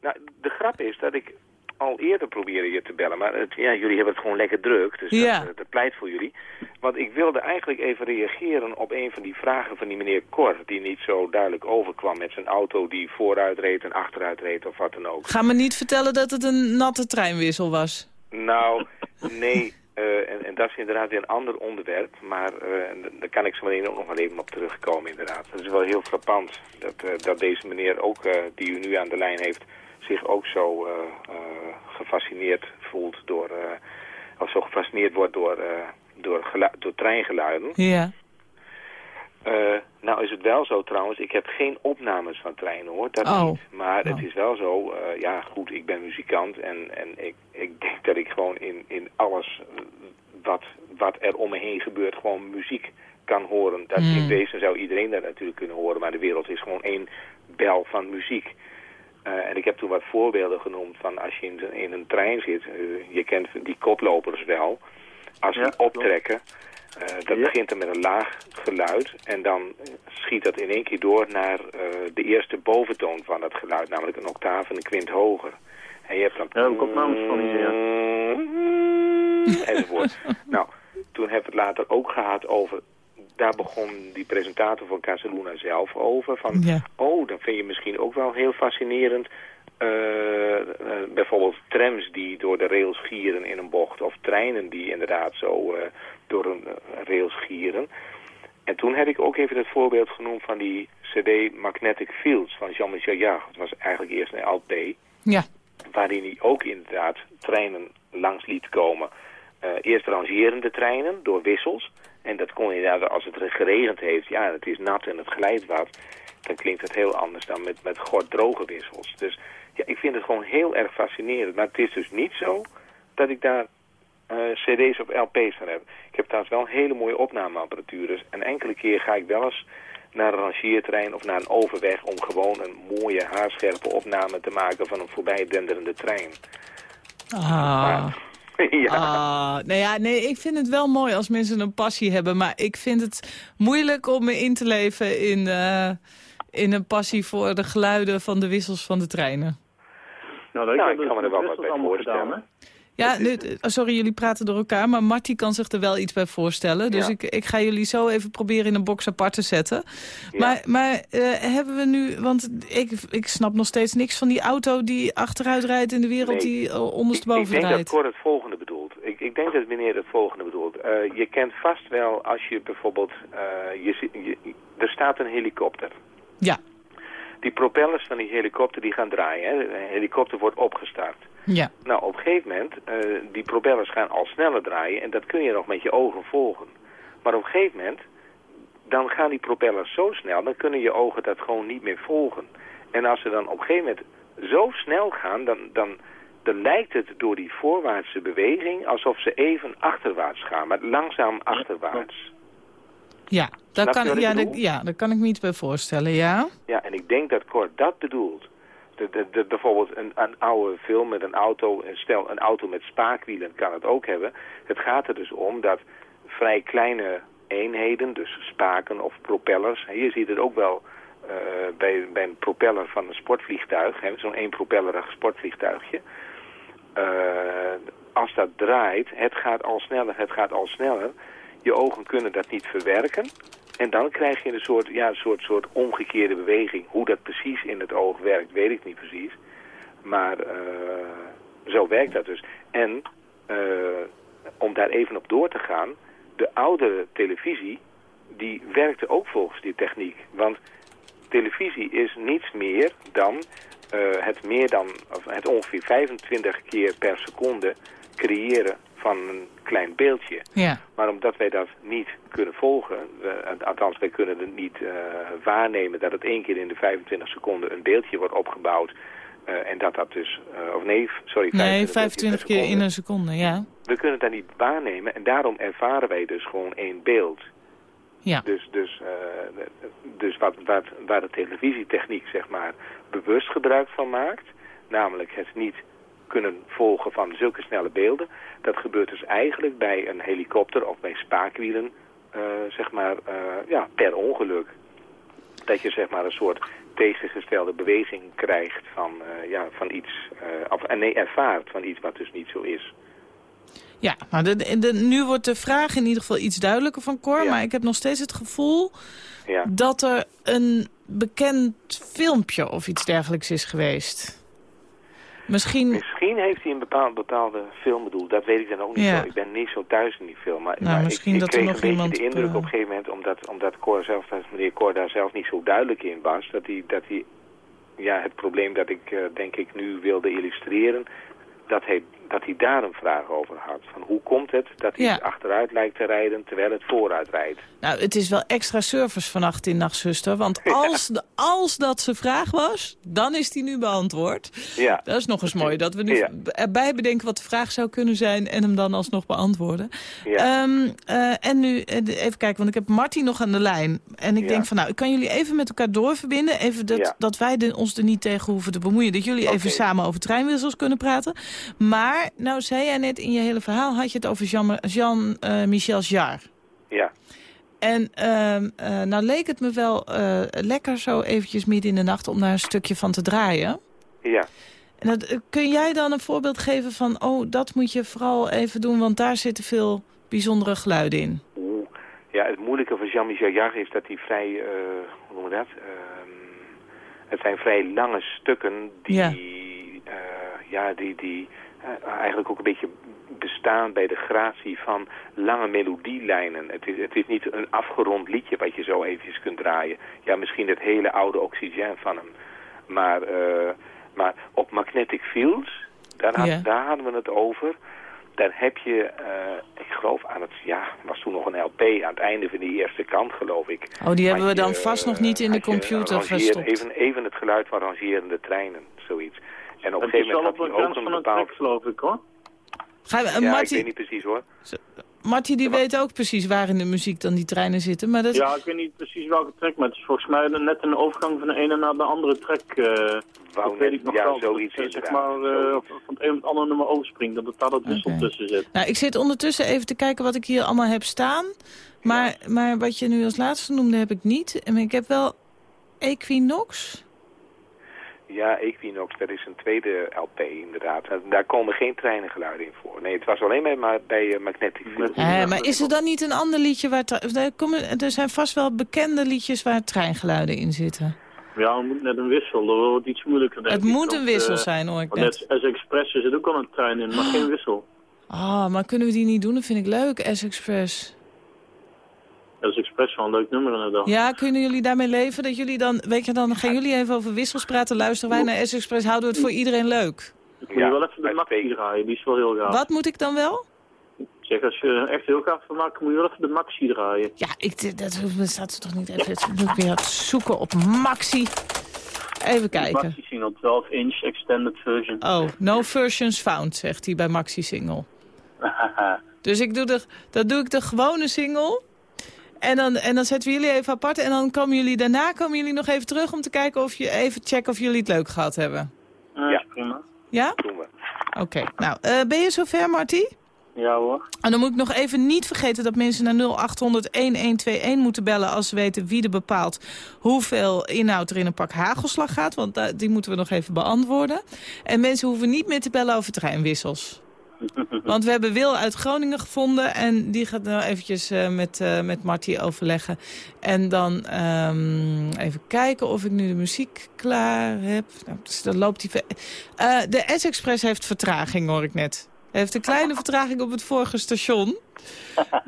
nou, de grap is dat ik al eerder proberen je te bellen. Maar het, ja, jullie hebben het gewoon lekker druk. Dus ja. dat, dat, pleit voor jullie. Want ik wilde eigenlijk even reageren op een van die vragen van die meneer Cor. Die niet zo duidelijk overkwam met zijn auto die vooruit reed en achteruit reed of wat dan ook. Ga me niet vertellen dat het een natte treinwissel was. Nou, nee. Uh, en, en, dat is inderdaad weer een ander onderwerp. Maar uh, daar kan ik zo meteen ook nog wel even op terugkomen inderdaad. Het is wel heel frappant dat, uh, dat deze meneer ook, die u nu aan de lijn heeft zich ook zo uh, uh, gefascineerd voelt door, uh, of zo gefascineerd wordt door, door, door treingeluiden. Ja. nou is het wel zo trouwens, ik heb geen opnames van treinen hoor, dat oh. niet. Maar oh. het is wel zo, ja goed, ik ben muzikant en, en ik, ik denk dat ik gewoon in, in alles wat, wat er om me heen gebeurt gewoon muziek kan horen. Dat Mm. In wezen zou iedereen dat natuurlijk kunnen horen, maar de wereld is gewoon één bel van muziek. Uh, en ik heb toen wat voorbeelden genoemd van als je in, in een trein zit. Uh, je kent die koplopers wel. Als Ja, die optrekken, Eh, dat begint dan met een laag geluid en dan schiet dat in één keer door naar eh, de eerste boventoon van dat geluid, namelijk een octaaf en een kwint hoger. En je hebt dan... Ja, heb ik opnames van hier, Enzovoort. nou, toen heb ik het later ook gehad over... Daar begon die presentator van Casaluna zelf over. Van, Ja. oh, dan vind je misschien ook wel heel fascinerend... eh, eh, bijvoorbeeld trams die door de rails gieren in een bocht... of treinen die inderdaad zo eh, door een rails gieren. En toen heb ik ook even het voorbeeld genoemd van die CD Magnetic Fields van Jean-Michel Jarre. Het was eigenlijk eerst een LP Ja, waarin hij ook inderdaad treinen langs liet komen. Eerst rangerende treinen door wissels. En dat kon inderdaad, als het geregend heeft, ja, het is nat en het glijdt wat, dan klinkt het heel anders dan met, met droge wissels. Dus ja, ik vind het gewoon heel erg fascinerend. Maar het is dus niet zo dat ik daar eh, cd's of lp's van heb. Ik heb trouwens wel een hele mooie opnameapparatuur. Dus een enkele keer ga ik wel eens naar een rangeertrein of naar een overweg... om gewoon een mooie haarscherpe opname te maken van een voorbij denderende trein. Ah. ja. Ah, nou ja, nee, ik vind het wel mooi als mensen een passie hebben. Maar ik vind het moeilijk om me in te leven in, eh, in een passie voor de geluiden van de wissels van de treinen. Nou, dat Nou, ik kan me er wel wat bij voorstellen. Ja, nu, eh, sorry, jullie praten door elkaar, maar Marty kan zich er wel iets bij voorstellen. Dus Ja. ik, ik ga jullie zo even proberen in een box apart te zetten. Ja. Maar, maar eh, hebben we nu, want ik, ik snap nog steeds niks van die auto die achteruit rijdt in de wereld Nee. die uh, Ik, ik ondersteboven denk dat rijdt. Cor het volgende bedoelt. Ik, ik denk dat meneer het volgende bedoelt. Eh, je kent vast wel als je bijvoorbeeld... eh, je, er staat een helikopter. Ja, Die propellers van die helikopter die gaan draaien. Hè. De helikopter wordt opgestart. Ja, Nou, op een gegeven moment, eh, die propellers gaan al sneller draaien en dat kun je nog met je ogen volgen. Maar op een gegeven moment, dan gaan die propellers zo snel, dan kunnen je ogen dat gewoon niet meer volgen. En als ze dan op een gegeven moment zo snel gaan, dan, dan, dan lijkt het door die voorwaartse beweging alsof ze even achterwaarts gaan, maar langzaam achterwaarts. ja. Daar je kan, ja, daar, ja, daar kan ik me iets bij voorstellen, ja. Ja, en ik denk dat Cor dat bedoelt. Bijvoorbeeld een, een oude film met een auto, stel een auto met spaakwielen kan het ook hebben. Het gaat er dus om dat vrij kleine eenheden, dus spaken of propellers. Je ziet het ook wel eh, bij, bij een propeller van een sportvliegtuig, zo'n eenpropellerig sportvliegtuigje. Eh, als dat draait, het gaat al sneller, het gaat al sneller. Je ogen kunnen dat niet verwerken. En dan krijg je een soort, ja, een soort, soort omgekeerde beweging. Hoe dat precies in het oog werkt, weet ik niet precies. Maar eh, zo werkt dat dus. En eh, om daar even op door te gaan, de oudere televisie, die werkte ook volgens die techniek. Want televisie is niets meer dan eh, het meer dan, of het ongeveer 25 keer per seconde creëren van een klein beeldje. Ja, Maar omdat wij dat niet kunnen volgen, we- althans wij kunnen het niet eh, waarnemen dat het één keer in de 25 seconden een beeldje wordt opgebouwd. eh, en dat dat dus, eh, of nee, sorry, nee, 25 25 keer in een seconde, ja. We kunnen dat niet waarnemen en daarom ervaren wij dus gewoon één beeld. Ja, Dus, dus, dus wat, wat, waar de televisietechniek zeg maar bewust gebruik van maakt, namelijk het niet kunnen volgen van zulke snelle beelden, dat gebeurt dus eigenlijk bij een helikopter of bij spaakwielen, eh, zeg maar, eh, ja, per ongeluk. Dat je zeg maar een soort tegengestelde beweging krijgt van, eh, ja, van iets, of, nee, ervaart van iets wat dus niet zo is. ja maar de, de, nu wordt de vraag in ieder geval iets duidelijker van Cor. Ja. Maar ik heb nog steeds het gevoel Ja. dat er een bekend filmpje of iets dergelijks is geweest. Misschien, Misschien heeft hij een bepaald, bepaalde film bedoeld. Dat weet ik dan ook niet Ja. zo. Ik ben niet zo thuis in die film. Maar, Nou, maar misschien ik, ik dat er kreeg nog een beetje de indruk op, op eh, een gegeven moment... omdat, omdat Cor zelf, dat meneer Cor daar zelf niet zo duidelijk in was... dat hij, dat hij ja, het probleem dat ik eh, denk ik nu wilde illustreren... Dat hij, dat hij daar een vraag over had. Van hoe komt het dat hij Ja. achteruit lijkt te rijden terwijl het vooruit rijdt? nou, het is wel extra service vannacht in Nachtzuster. Want als, de, als dat zijn vraag was, dan is die nu beantwoord. Ja. Dat is nog eens mooi, dat we nu Ja. erbij bedenken wat de vraag zou kunnen zijn... en hem dan alsnog beantwoorden. Ja. Ehm, eh, en nu, eh, even kijken, want ik heb Marty nog aan de lijn. En ik denk van, nou, ik kan jullie even met elkaar doorverbinden. Even dat, dat wij de- ons er niet tegen hoeven te bemoeien. Dat jullie even samen over treinwissels kunnen praten. Maar, nou zei jij net in je hele verhaal... had je het over Jean- Jean-Michel Jarre. Ja. En ehm, eh, nou leek het me wel eh, lekker zo eventjes midden in de nacht om daar een stukje van te draaien. Ja. En dat, eh, kun jij dan een voorbeeld geven van, oh, dat moet je vooral even doen, want daar zitten veel bijzondere geluiden in. Ja, het moeilijke van Jean-Michel Jarre is dat hij vrij, eh, hoe noemen we dat? Ehm, het zijn vrij lange stukken die, Ja. ja, die, die eh, eigenlijk ook een beetje bestaan bij de gratie van lange melodielijnen. Het is, het is niet een afgerond liedje wat je zo eventjes kunt draaien. Ja, misschien het hele oude oxygèn van hem. Maar, eh, maar op Magnetic Fields, daar, had- Ja. daar hadden we het over. Daar heb je, eh, ik geloof aan het, ja, was toen nog een LP aan het einde van die eerste kant, geloof ik. Oh, die hebben we dan je, vast nog eh, niet in de computer verstopt. Even, even het geluid van rangerende treinen, zoiets. En op een Het is gegeven wel moment op had de hij ook een van een bepaald... geloof ik, hoor. Ga, je- eh, Ja, ik weet niet precies hoor. Marty die weet ook precies waar in de muziek dan die treinen zitten. Maar dat, Ja, ik weet niet precies welke track, maar het is volgens mij net een overgang van de ene naar de andere track. eh Wou dat weet ik nog ja, wel. zoiets dat, eh, zeg maar, eh, van het een op het andere nummer overspringt, dat er daar dat wissel tussen zit. Nou, ik zit ondertussen even te kijken wat ik hier allemaal heb staan. Maar, maar wat je nu als laatste noemde heb ik niet. En ik heb wel Equinox. Ja, Equinox, dat is een tweede LP inderdaad. En Daar komen geen treinengeluiden in voor. Nee, het was alleen maar- maar bij eh, Magnetic Field. Eh, maar is er dan niet een ander liedje waar... Er, komen, er zijn vast wel bekende liedjes waar treingeluiden in zitten. Ja, het moet net een wissel, dat wordt iets moeilijker denk Het ik, moet een want, wissel eh, zijn, hoor ik net. S-Express er zit ook al een trein in, maar geen wissel. Ah, maar kunnen we die niet doen? Dat vind ik leuk, S-Express. S-Express wel een leuk nummer inderdaad. Ja, kunnen jullie daarmee leven? Dat jullie dan, weet je, dan gaan jullie even over wissels praten. Luisteren wij naar S-Express, houden we het voor iedereen leuk. Ik moet je wel even de maxi draaien, die is wel heel gaaf. Wat moet ik dan wel? Zeg, als je echt heel gaaf van maakt, moet je wel even de maxi draaien. Ja, ik, dat staat er toch niet even. Het moet ik weer zoeken op Maxi. Even kijken. maxi single 12 inch extended version. Oh, no versions found, zegt hij bij Maxi Single. Dus ik doe de, dat doe ik de gewone single. En dan, en dan zetten we jullie even apart. En dan komen jullie daarna komen jullie nog even terug om te kijken of je even checken of jullie het leuk gehad hebben. ja, prima. Ja? Doen we. Oké. Nou, eh, ben je zover, Marty? Ja hoor. En dan moet ik nog even niet vergeten dat mensen naar 0800-1121 moeten bellen... als ze weten wie er bepaalt hoeveel inhoud er in een pak hagelslag gaat. Want da- die moeten we nog even beantwoorden. En mensen hoeven niet meer te bellen over treinwissels. Want we hebben Wil uit Groningen gevonden en die gaat nou eventjes eh, met, eh met Marty overleggen. En dan ehm, even kijken of ik nu de muziek klaar heb. Nou, dus dan loopt die... Eh, de S-Express heeft vertraging, hoor ik net. Hij heeft een kleine vertraging op het vorige station.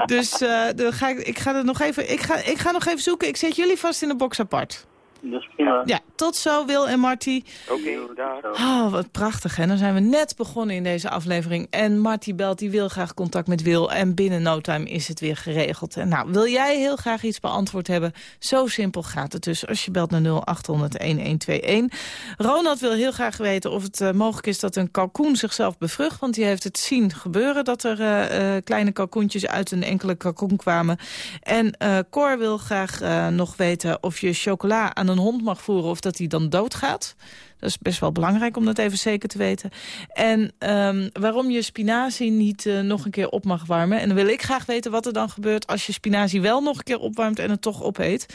Dus dan ga ik, ik ga er nog even, ik ga, ik ga nog even zoeken. Ik zet jullie vast in de box apart. Dat is prima. Ja, tot zo Wil en Marty. Oké, daar. Oh, wat prachtig, hè? Dan zijn we net begonnen in deze aflevering. En Marty belt, die wil graag contact met Wil. En binnen no time is het weer geregeld. En nou, wil jij heel graag iets beantwoord hebben? Zo simpel gaat het dus als je belt naar 0800-1121. Ronald wil heel graag weten of het eh, mogelijk is dat een kalkoen zichzelf bevrucht. Want die heeft het zien gebeuren dat er eh, eh, kleine kalkoentjes uit een enkele kalkoen kwamen. En eh Cor wil graag eh, nog weten of je chocola aan een hond mag voeren... of dat hij dan doodgaat. Dat is best wel belangrijk om dat even zeker te weten. En ehm, waarom je spinazie niet eh, nog een keer op mag warmen. En dan wil ik graag weten wat er dan gebeurt als je spinazie wel nog een keer opwarmt en het toch opeet.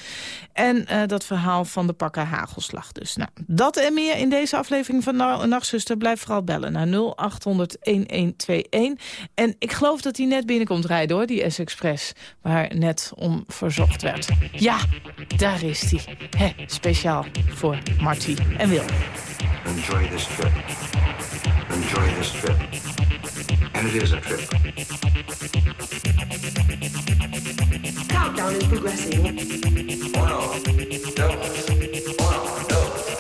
En eh, dat verhaal van de pakken hagelslag dus. Nou, dat en meer in deze aflevering van Na Nachtzuster. Blijf vooral bellen naar 0800-1121. En ik geloof dat hij net binnenkomt rijden hoor, die S-Express. Waar net om verzocht werd. Ja, daar is. Hè, speciaal voor Marty en Wil. Enjoy this trip. Enjoy this trip. And it is a trip. Countdown is progressing. Oh, uno, dos, uno, dos, oh,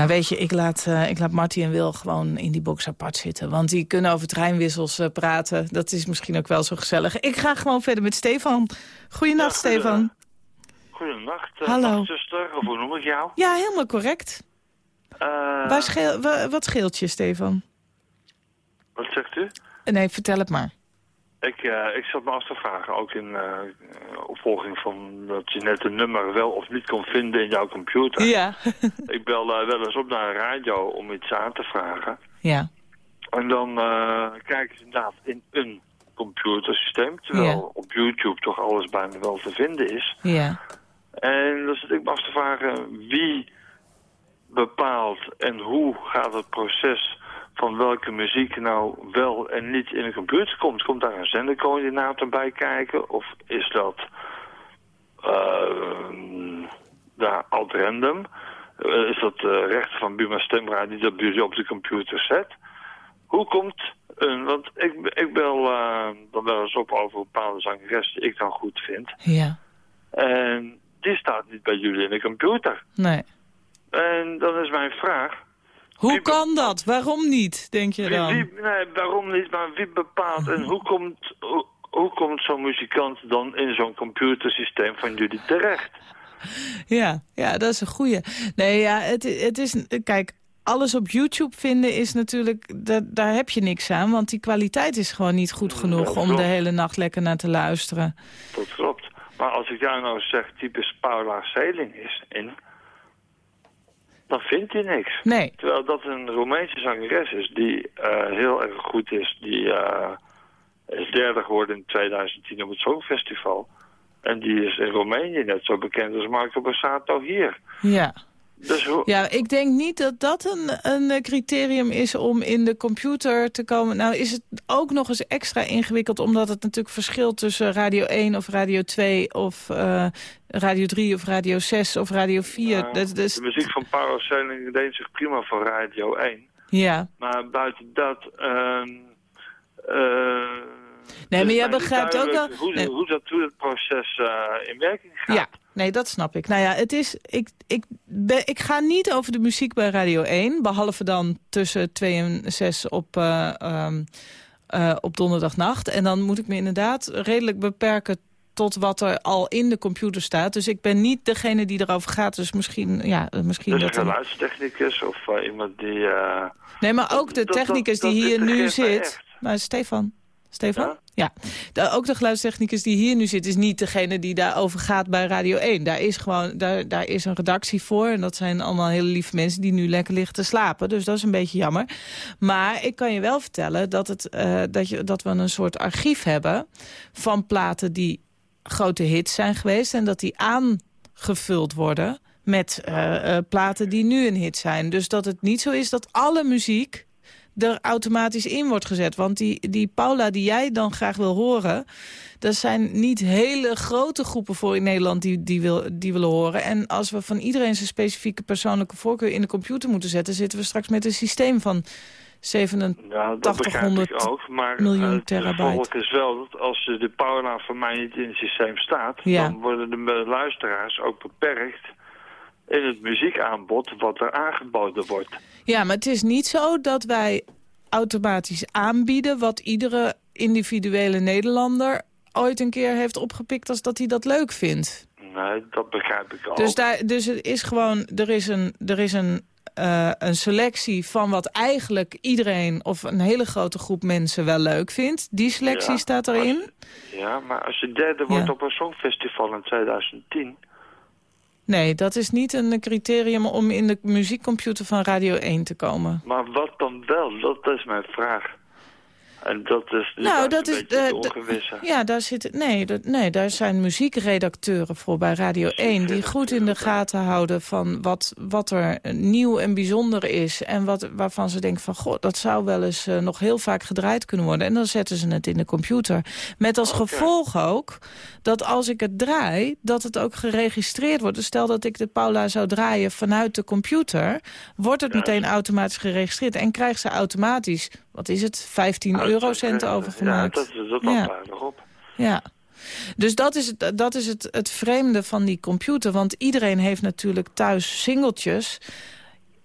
Nou weet je, ik laat, uh, ik laat Marty en Wil gewoon in die box apart zitten. Want die kunnen over treinwissels uh, praten. Dat is misschien ook wel zo gezellig. Ik ga gewoon verder met Stefan. Goedenacht, ja, Stefan. Goedenacht, uh, Hallo. zuster. Of hoe noem ik jou? Ja, helemaal correct. Waar scheel, wa, wat scheelt je, Stefan? Wat zegt u? Nee, vertel het maar. Ik, uh, ik zat me af te vragen, ook in uh, opvolging van dat je net een nummer wel of niet kon vinden in jouw computer. Ja. ik bel uh, wel eens op naar een radio om iets aan te vragen. Ja. En dan kijk ik inderdaad in een computersysteem, terwijl ja. op YouTube toch alles bijna wel te vinden is. Ja. En dan zit ik me af te vragen wie bepaalt en hoe gaat het proces van welke muziek nou wel en niet in een computer komt. Komt daar een zendercoördinator bij kijken? Of is dat uh, daar alt random? Uh, is dat de rechter van Buma Stemra die dat bij op de computer zet? Hoe komt een... Want ik, ik bel uh, dan wel eens op over bepaalde zangeres die ik dan goed vind. Ja. En die staat niet bij jullie in de computer. Nee. En dan is mijn vraag... Hoe wie kan dat? Waarom niet, denk je dan? Wie, wie, nee, waarom niet, maar wie bepaalt en hoe komt, hoe, hoe komt zo'n muzikant dan in zo'n computersysteem van jullie terecht? Ja, ja, dat is een goeie. Nee, ja, het, het is... Kijk, alles op YouTube vinden is natuurlijk... Dat, daar heb je niks aan, want die kwaliteit is gewoon niet goed genoeg... om de hele nacht lekker naar te luisteren. Dat klopt. Maar als ik jou nou zeg, typisch Paula Seling is in dan vindt hij niks. Nee. Terwijl dat een Roemeense zangeres is die uh, heel erg goed is. Die uh, is derde geworden in 2010 op het Songfestival. En die is in Roemenië net zo bekend als Marco Bassato hier. Ja. Dus hoe... Ja, ik denk niet dat dat een, een criterium is om in de computer te komen. Nou is het ook nog eens extra ingewikkeld... omdat het natuurlijk verschilt tussen Radio 1 of Radio 2... of uh, Radio 3 of Radio 6 of Radio 4. Nou, dat, dus... De muziek van Paolo deed zich prima voor Radio 1. Ja. Maar buiten dat... Uh, uh, nee, maar jij begrijpt ook wel... Hoe, nee. hoe, dat, hoe dat proces uh, in werking gaat. Ja. Nee, dat snap ik. Nou ja, het is, ik, ik, ben, ik ga niet over de muziek bij Radio 1. Behalve dan tussen 2 en 6 op, uh, um, uh, op donderdagnacht. En dan moet ik me inderdaad redelijk beperken tot wat er al in de computer staat. Dus ik ben niet degene die erover gaat. Dus misschien... Ja, misschien dus dat een geluidstechnicus of uh, iemand die... Nee, maar ook de technicus dat, dat, die hier nu zit. Echt. Maar Stefan... Stefan? Ja? Ja. De, ook de geluidstechnicus die hier nu zit... is niet degene die daarover gaat bij Radio 1. Daar is gewoon daar, daar is een redactie voor. En dat zijn allemaal hele lieve mensen die nu lekker liggen te slapen. Dus dat is een beetje jammer. Maar ik kan je wel vertellen dat, het, uh, dat, je, dat we een soort archief hebben... van platen die grote hits zijn geweest... en dat die aangevuld worden met uh, uh, platen die nu een hit zijn. Dus dat het niet zo is dat alle muziek er automatisch in wordt gezet. Want die, die Paula die jij dan graag wil horen... dat zijn niet hele grote groepen voor in Nederland die, die, wil, die willen horen. En als we van iedereen zijn specifieke persoonlijke voorkeur in de computer moeten zetten... zitten we straks met een systeem van 8700 ja, ook, maar, miljoen uh, terabyte. Het is wel dat als de Paula van mij niet in het systeem staat... Ja. dan worden de luisteraars ook beperkt in het muziekaanbod wat er aangeboden wordt. Ja, maar het is niet zo dat wij automatisch aanbieden... wat iedere individuele Nederlander ooit een keer heeft opgepikt... als dat hij dat leuk vindt. Nee, dat begrijp ik ook. Dus, daar, dus het is gewoon, er is een, er is een, uh, een selectie van wat eigenlijk iedereen... of een hele grote groep mensen wel leuk vindt. Die selectie Ja, staat erin. Als, ja, maar als je derde wordt Ja. op een songfestival in 2010... Nee, dat is niet een criterium om in de muziekcomputer van Radio 1 te komen. Maar wat dan wel? Dat is mijn vraag. En dat is, Nou, dat is ongewisse. Ja, daar zitten, nee, dat, nee, daar zijn muziekredacteuren voor bij Radio 1... die goed in de gaten houden van wat, wat er nieuw en bijzonder is... en wat, waarvan ze denken van, goh, dat zou wel eens eh, nog heel vaak gedraaid kunnen worden. En dan zetten ze het in de computer. Met als gevolg ook dat als ik het draai, dat het ook geregistreerd wordt. Dus stel dat ik de Paula zou draaien vanuit de computer... wordt het meteen automatisch geregistreerd. En krijgt ze automatisch, wat is het, 15 eurocent overgemaakt. Ja, dat is dat Ja. ja. erop. Ja. Dus dat is, het, dat is het, het vreemde van die computer. Want iedereen heeft natuurlijk thuis singeltjes.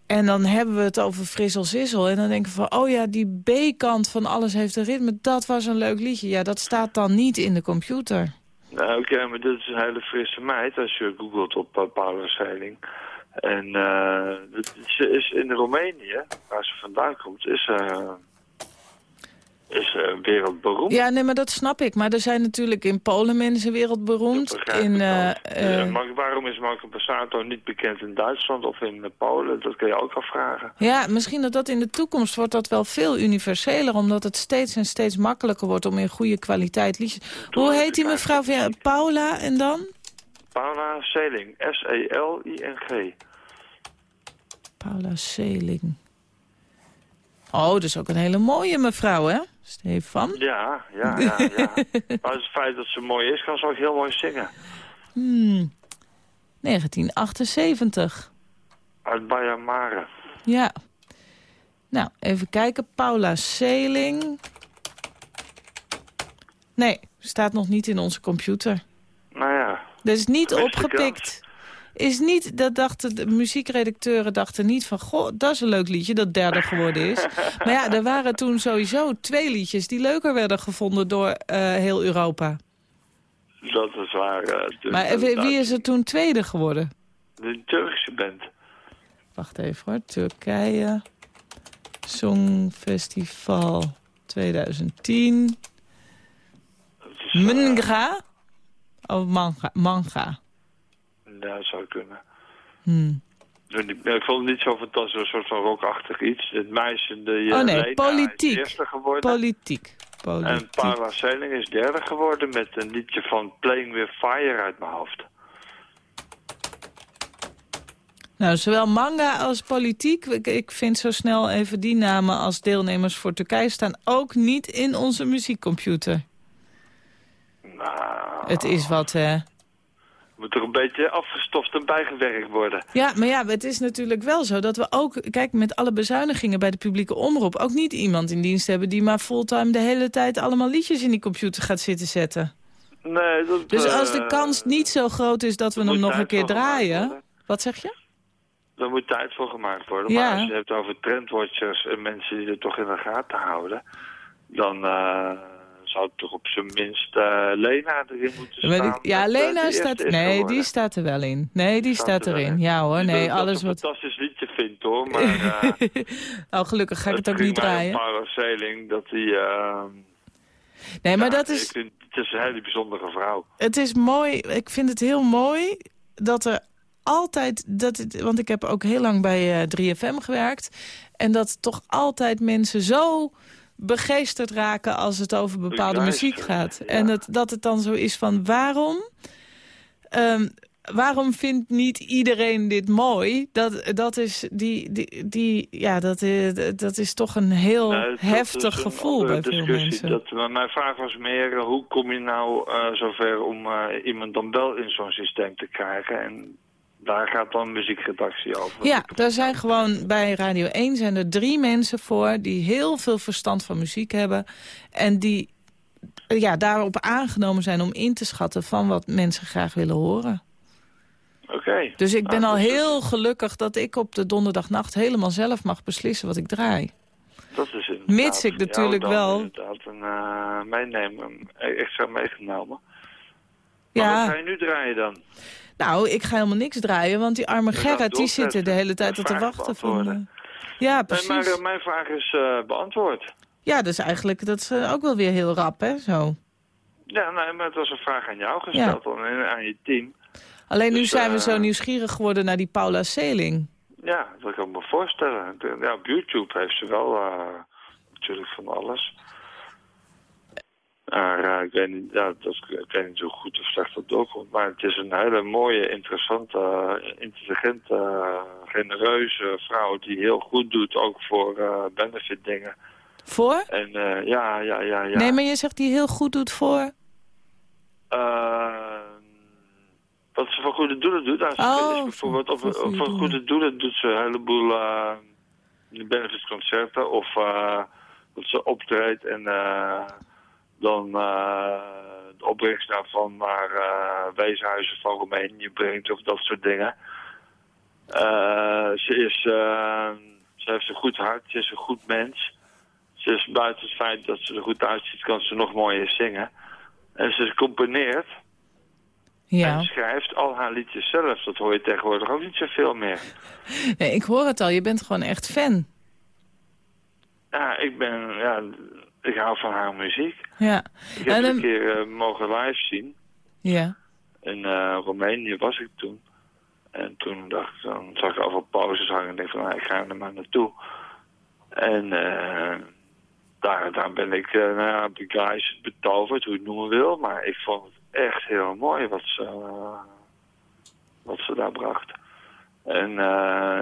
En dan hebben we het over Frissel Sissel. En dan denken we van, oh ja, die B-kant van Alles heeft een ritme. Dat was een leuk liedje. Ja, dat staat dan niet in de computer. Nou, oké, maar dit is een hele frisse meid als je googelt op uh, Paula Seiling. En eh ze is in Roemenië, waar ze vandaan komt, is, eh is eh, wereldberoemd. Ja, nee, maar dat snap ik. Maar er zijn natuurlijk in Polen mensen wereldberoemd. In, Ja, maar waarom is Marco Bassato niet bekend in Duitsland of in Polen? Dat kun je ook afvragen. ja, misschien dat dat in de toekomst wordt dat wel veel universeler. Omdat het steeds en steeds makkelijker wordt om in goede kwaliteit liedjes... Hoe heet die mevrouw? van- Ja, Paula en dan? Paula Seling, S-E-L-I-N-G. Paula Seling. Oh, dat is ook een hele mooie mevrouw, hè? Stefan? Ja, ja, ja, ja. maar het feit dat ze mooi is, kan ze ook heel mooi zingen. Hmm. 1978. Uit Baia Mare. Ja. Nou, even kijken. Paula Seling. Nee, staat nog niet in onze computer. Nou ja, Dat is niet opgepikt. Is niet, dat dachten de muziekredacteuren dachten niet van... goh, dat is een leuk liedje dat derde geworden is. maar ja, er waren toen sowieso twee liedjes... die leuker werden gevonden door eh, heel Europa. dat is waar. eh, Maar wie wie is er toen tweede geworden? De Turkse band. Wacht even hoor. Turkije. Songfestival 2010. Dat is, eh, Munga? Oh, manga. manga. Ja, zou kunnen. Hmm. Ik vond het niet zo fantastisch, een soort van rockachtig iets. Het meisje, de Oh nee, Lena, politiek. eerste geworden. Politiek. en Politiek. Paula Seling is derde geworden met een liedje van Playing With Fire uit mijn hoofd. Nou, zowel manga als politiek. Ik, ik vind zo snel even die namen als deelnemers voor Turkije staan ook niet in onze muziekcomputer. Nou, Het is wat, hè. Moet er een beetje afgestoft en bijgewerkt worden. Ja, maar ja, het is natuurlijk wel zo dat we ook... Kijk, met alle bezuinigingen bij de publieke omroep... ook niet iemand in dienst hebben die maar fulltime de hele tijd... allemaal liedjes in die computer gaat zitten zetten. Nee, dat, Dus als de eh, kans niet zo groot is dat we hem nog een keer draaien... Wat zeg je? Er moet tijd voor gemaakt worden. Ja. Maar als je het hebt over trendwatchers en mensen die er toch in de gaten houden... dan eh, zou het toch op zijn minst eh, Lena erin moeten staan. die- ja, eh, Lena staat... Nee, die staat er wel in. Nee, die Staat er erin. in. Ja hoor, nee, ik alles wat... een fantastisch liedje vind hoor, maar... eh, nou, gelukkig ga ik het ook niet draaien. Paula Seling, dat die... eh, Nee, maar ja, dat ik is... vind- het is een hele bijzondere vrouw. Het is mooi, ik vind het heel mooi dat er altijd... Dat het, want ik heb ook heel lang bij eh, 3FM gewerkt. En dat toch altijd mensen zo begeesterd raken als het over bepaalde muziek gaat. ja. En dat, dat het dan zo is van waarom... ehm, waarom vindt niet iedereen dit mooi? Dat, dat, is, die, die, die, ja, dat, is, dat is toch een heel Nou, heftig een gevoel bij veel mensen. Dat, mijn vraag was meer, eh, hoe kom je nou eh, zover om eh, iemand dan wel in zo'n systeem te krijgen? En daar gaat dan muziekredactie over. Ja, daar zijn gewoon bij Radio 1 zijn er drie mensen voor... die heel veel verstand van muziek hebben... en die eh, ja, daarop aangenomen zijn om in te schatten... van wat mensen graag willen horen. Oké. Dus ik ben Nou, al is- heel gelukkig dat ik op de donderdagnacht... helemaal zelf mag beslissen wat ik draai. Dat is Mits ik natuurlijk dan wel- inderdaad een uh, meenemen, extra meegenomen. Maar Ja. wat ga je nu draaien dan? Nou, ik ga helemaal niks draaien, want die arme Gerrit... die doorzetten. zit er de hele tijd te wachten. Van, ja, Nee, precies. maar eh, mijn vraag is eh, beantwoord. Ja, is eigenlijk dat is, eh, ook wel weer heel rap, hè, zo. Ja, nee, maar het was een vraag aan jou gesteld dan, en aan je team. Alleen nu Dus, zijn we zo nieuwsgierig geworden naar die Paula Seling. Ja, dat kan ik me voorstellen. Ja, op YouTube heeft ze wel natuurlijk van alles. Maar eh, ik, weet niet, ja, dat, ik weet niet zo goed of slecht dat doorkomt. Maar het is een hele mooie, interessante, eh, intelligente, eh, genereuze vrouw... die heel goed doet, ook voor eh, benefit dingen. Voor? En ja, ja, ja, ja. Nee, maar je zegt die heel goed doet voor... Eh, wat ze voor goede doelen doet. Nou, ze Oh, bijvoorbeeld op, voor goede voor doelen. goede doelen doet ze een heleboel benefitsconcerten. Of dat ze optreedt en dan uh, de opbrengst daarvan naar uh, weeshuizen van Roemenië brengt of dat soort dingen. Eh, ze, is, eh, ze heeft een goed hart, ze is een goed mens. Ze is buiten het feit dat ze er goed uitziet, kan ze nog mooier zingen. En ze componeert Ja. en schrijft al haar liedjes zelf. Dat hoor je tegenwoordig ook niet zoveel meer. Nee, ik hoor het al, je bent gewoon echt fan. Ja, ik ben, ja, ik hou van haar muziek. Ja. Ik heb En, ze ehm, een keer eh, mogen live zien. Ja. In eh, Roemenië was ik toen. En toen dacht ik, dan zag ik al pauzes hangen en denk van, nou, ik ga er maar naartoe. En eh, daar, daar ben ik, nou ja, betoverd, hoe je het noemen wil. Maar ik vond het echt heel mooi wat ze, wat ze daar bracht. En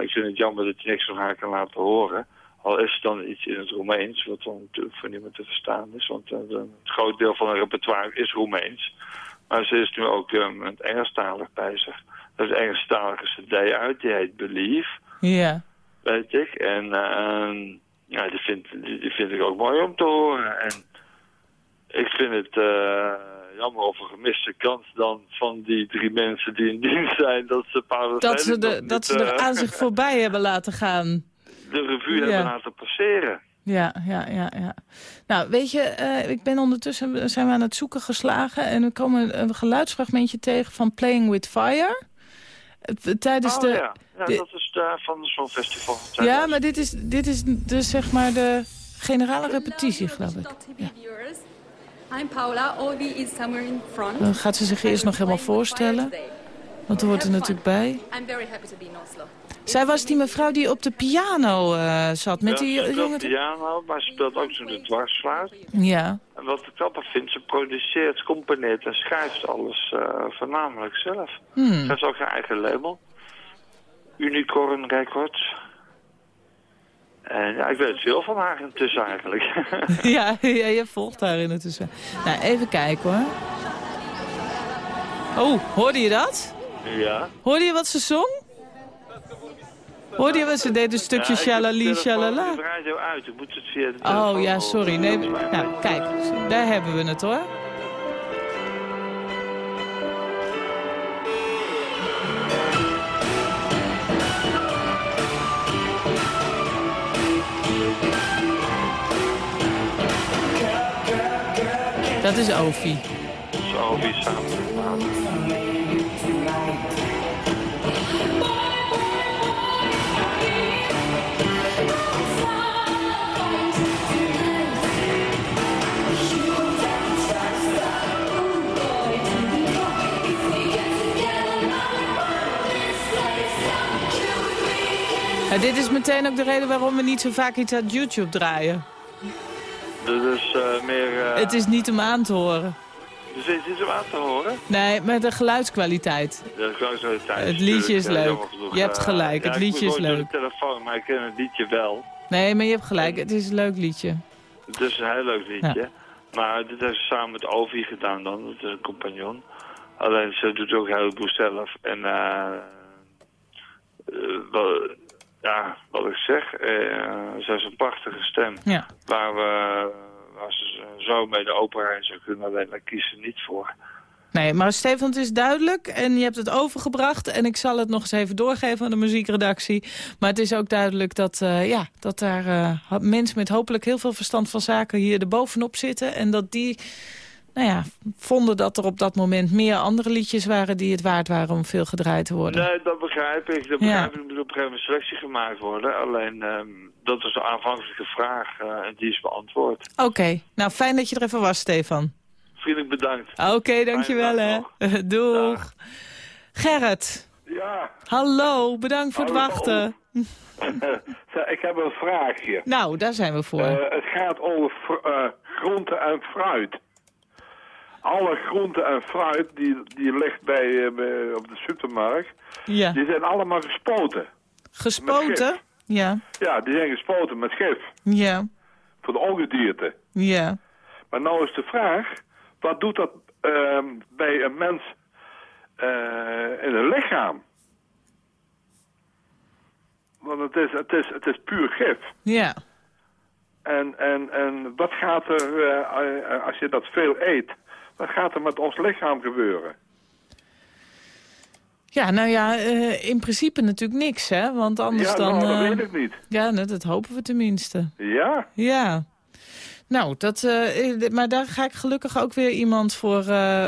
ik vind het jammer dat je niks van haar kan laten horen. Al is het dan iets in het Roemeens, wat dan natuurlijk voor niemand te verstaan is. Want eh, een groot deel van haar repertoire is Roemeens. Maar ze is nu ook eh, met Engelstalig bezig. Er is een Engelstalige cd uit, die heet Believe, Ja. weet ik. En eh, ja, die, vind, die, die vind ik ook mooi om te horen. En ik vind het eh, jammer of een gemiste kans dan van die drie mensen die in dienst zijn... dat ze Paulus Dat ze, de, dat ze er eh, aan zich voorbij hebben laten gaan. De revue Ja. hebben laten passeren. Ja, ja, ja, ja. Nou, weet je, eh, ik ben ondertussen zijn we aan het zoeken geslagen... en we komen een geluidsfragmentje tegen van Playing with Fire. Het- Tijdens oh de... ja, ja de- dat is de, van de Songfestival. Ja, maar dit is, dit is dus zeg maar de generale repetitie, geloof ik. I'm Paula. Ovi is somewhere in front. Dan gaat ze zich eerst nog helemaal voorstellen. Want er wordt er natuurlijk bij. I'm very happy to be in Oslo. Zij was die mevrouw die op de piano eh, zat. Met ja, die ze speelt piano, maar ze speelt ook zo de dwarsfluit. Ja. En wat ik grappig vind, ze produceert, componeert en schrijft alles eh, voornamelijk zelf. Hmm. Ze heeft ook haar eigen label. Unicorn Records. En ja, ik weet veel van haar intussen eigenlijk. ja, ja, je volgt haar intussen. Nou, even kijken hoor. Oh, hoorde je dat? ja. Hoorde je wat ze zong? Hoorde je wat ze deed? Een stukje ik shalali, shalala. de radio uit, ik moet het via de Oh ja, sorry. Nee, nou, kijk, daar hebben we het hoor. Dat is Ovi. Zo, wie samen dit is meteen ook de reden waarom we niet zo vaak iets uit YouTube draaien. Is eh, meer... eh, Het is niet om aan te horen. Dus is iets om aan te horen? Nee, maar de geluidskwaliteit. Zo tijd. Het liedje is eh, leuk. Je hebt gelijk, het ik liedje is leuk. de telefoon, maar ik ken het liedje wel. Nee, maar je hebt gelijk. Het is een leuk liedje. Het is een heel leuk liedje. Maar dit heeft ze samen met Ovi gedaan dan. Dat is een compagnon. Alleen ze doet ook heel veel zelf. En eh ja, wat ik zeg, eh, ze heeft een prachtige stem. Ja. Waar, we, waar ze zo mee de opera in zou kunnen, alleen daar kiezen ze niet voor. Nee, maar Stefan, het is duidelijk en je hebt het overgebracht. En ik zal het nog eens even doorgeven aan de muziekredactie. Maar het is ook duidelijk dat, eh, ja, dat daar eh, mensen met hopelijk heel veel verstand van zaken hier erbovenop zitten. En dat die nou ja, vonden dat er op dat moment meer andere liedjes waren die het waard waren om veel gedraaid te worden. Nee, dat begrijp ik. Dat Ja. begrijp ik. Er moet op een gegeven moment selectie gemaakt worden. Alleen, ehm, dat is de aanvankelijke vraag eh, en die is beantwoord. Oké, nou fijn dat je er even was, Stefan. Vriendelijk bedankt. Oké, dankjewel hè. Doeg. Gerrit. Ja. Hallo, bedankt voor het wachten. ik heb een vraagje. Nou, daar zijn we voor. Eh, het gaat over fr- eh, groente en fruit. Alle groente en fruit die, die ligt bij, eh, bij- op de supermarkt, ja. die zijn allemaal gespoten. Gespoten? Ja. Ja, die zijn gespoten met gif Ja. voor de ongedierte. Ja. Maar nou is de vraag, wat doet dat ehm, bij een mens eh, in een lichaam? Want het is, het is, het is puur gif. Ja. En, en, en wat gaat er, eh, als je dat veel eet, wat gaat er met ons lichaam gebeuren? Ja, nou ja, eh, in principe natuurlijk niks, hè? Want anders ja, dan... nou, dat eh, weet ik niet. Ja, nou, dat hopen we tenminste. Ja? Ja. Nou, dat, eh, maar daar ga ik gelukkig ook weer iemand voor,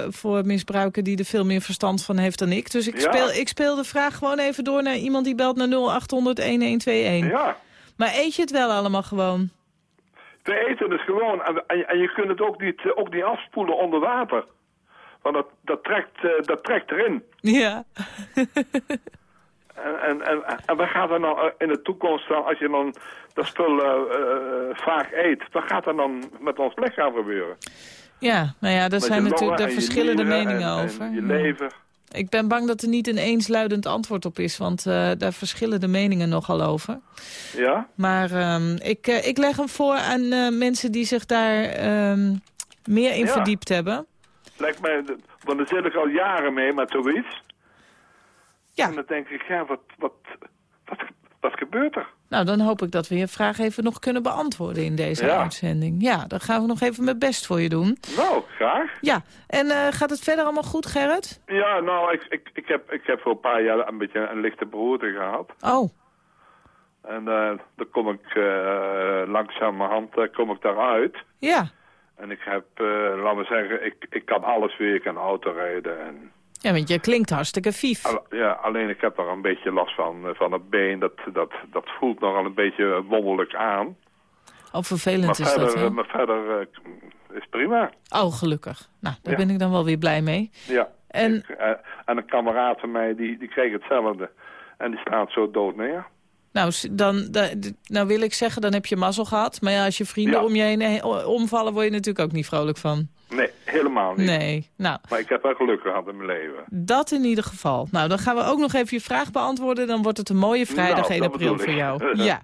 voor misbruiken... die er veel meer verstand van heeft dan ik. Dus ik, Ja. speel, ik speel de vraag gewoon even door naar iemand die belt naar 0800-1121. Ja. Maar eet je het wel allemaal gewoon? Te eten is gewoon, en, en, en je kunt het ook niet, eh, ook niet afspoelen onder water. Want dat, dat, trekt, eh, dat trekt erin. Ja. En, en, en, en wat gaat er nou eh, in de toekomst dan, als je dan dat spul eh, vaak eet, wat gaat er dan met ons lichaam gebeuren? Ja, nou ja, daar zijn natuurlijk daar verschillende meningen en- en over. je Ja. lever. Ik ben bang dat er niet een eensluidend antwoord op is, want eh, daar verschillen de meningen nogal over. Ja? Maar ehm, ik, eh, ik leg hem voor aan eh, mensen die zich daar ehm, meer in Ja. verdiept hebben. Lijkt mij, want daar zit ik al jaren mee met zoiets. Ja. En dan denk ik, ja, wat, wat, wat, wat gebeurt er? Nou, dan hoop ik dat we je vraag even nog kunnen beantwoorden in deze Ja. uitzending. Ja, dan gaan we nog even mijn best voor je doen. Nou, graag. Ja, en eh, gaat het verder allemaal goed, Gerrit? Ja, nou, ik, ik, ik, heb, ik heb voor een paar jaar een beetje een lichte beroerte gehad. Oh, En eh dan kom ik uh, langzamerhand uh, kom ik daaruit. ja. En ik heb, uh, laten we zeggen, ik, ik kan alles weer. Ik kan auto rijden. En, Ja, want je klinkt hartstikke vief. al, ja, alleen ik heb er een beetje last van, uh, van het been. Dat, dat, dat voelt nogal een beetje wonderlijk aan. Oh, vervelend maar is verder, dat, hè? Maar verder uh, is prima. Oh, gelukkig. Nou, daar ja. ben ik dan wel weer blij mee. Ja. En, ik, uh, en een kameraad van mij, die, die kreeg hetzelfde. En die staat zo dood neer. Nou, dan, nou wil ik zeggen, dan heb je mazzel gehad. Maar ja, als je vrienden ja. om je heen omvallen, word je natuurlijk ook niet vrolijk van. Nee, helemaal niet. Nee, nou. Maar ik heb wel geluk gehad in mijn leven. Dat in ieder geval. Nou, dan gaan we ook nog even je vraag beantwoorden. Dan wordt het een mooie vrijdag nou, 1 april voor jou. ja. ja.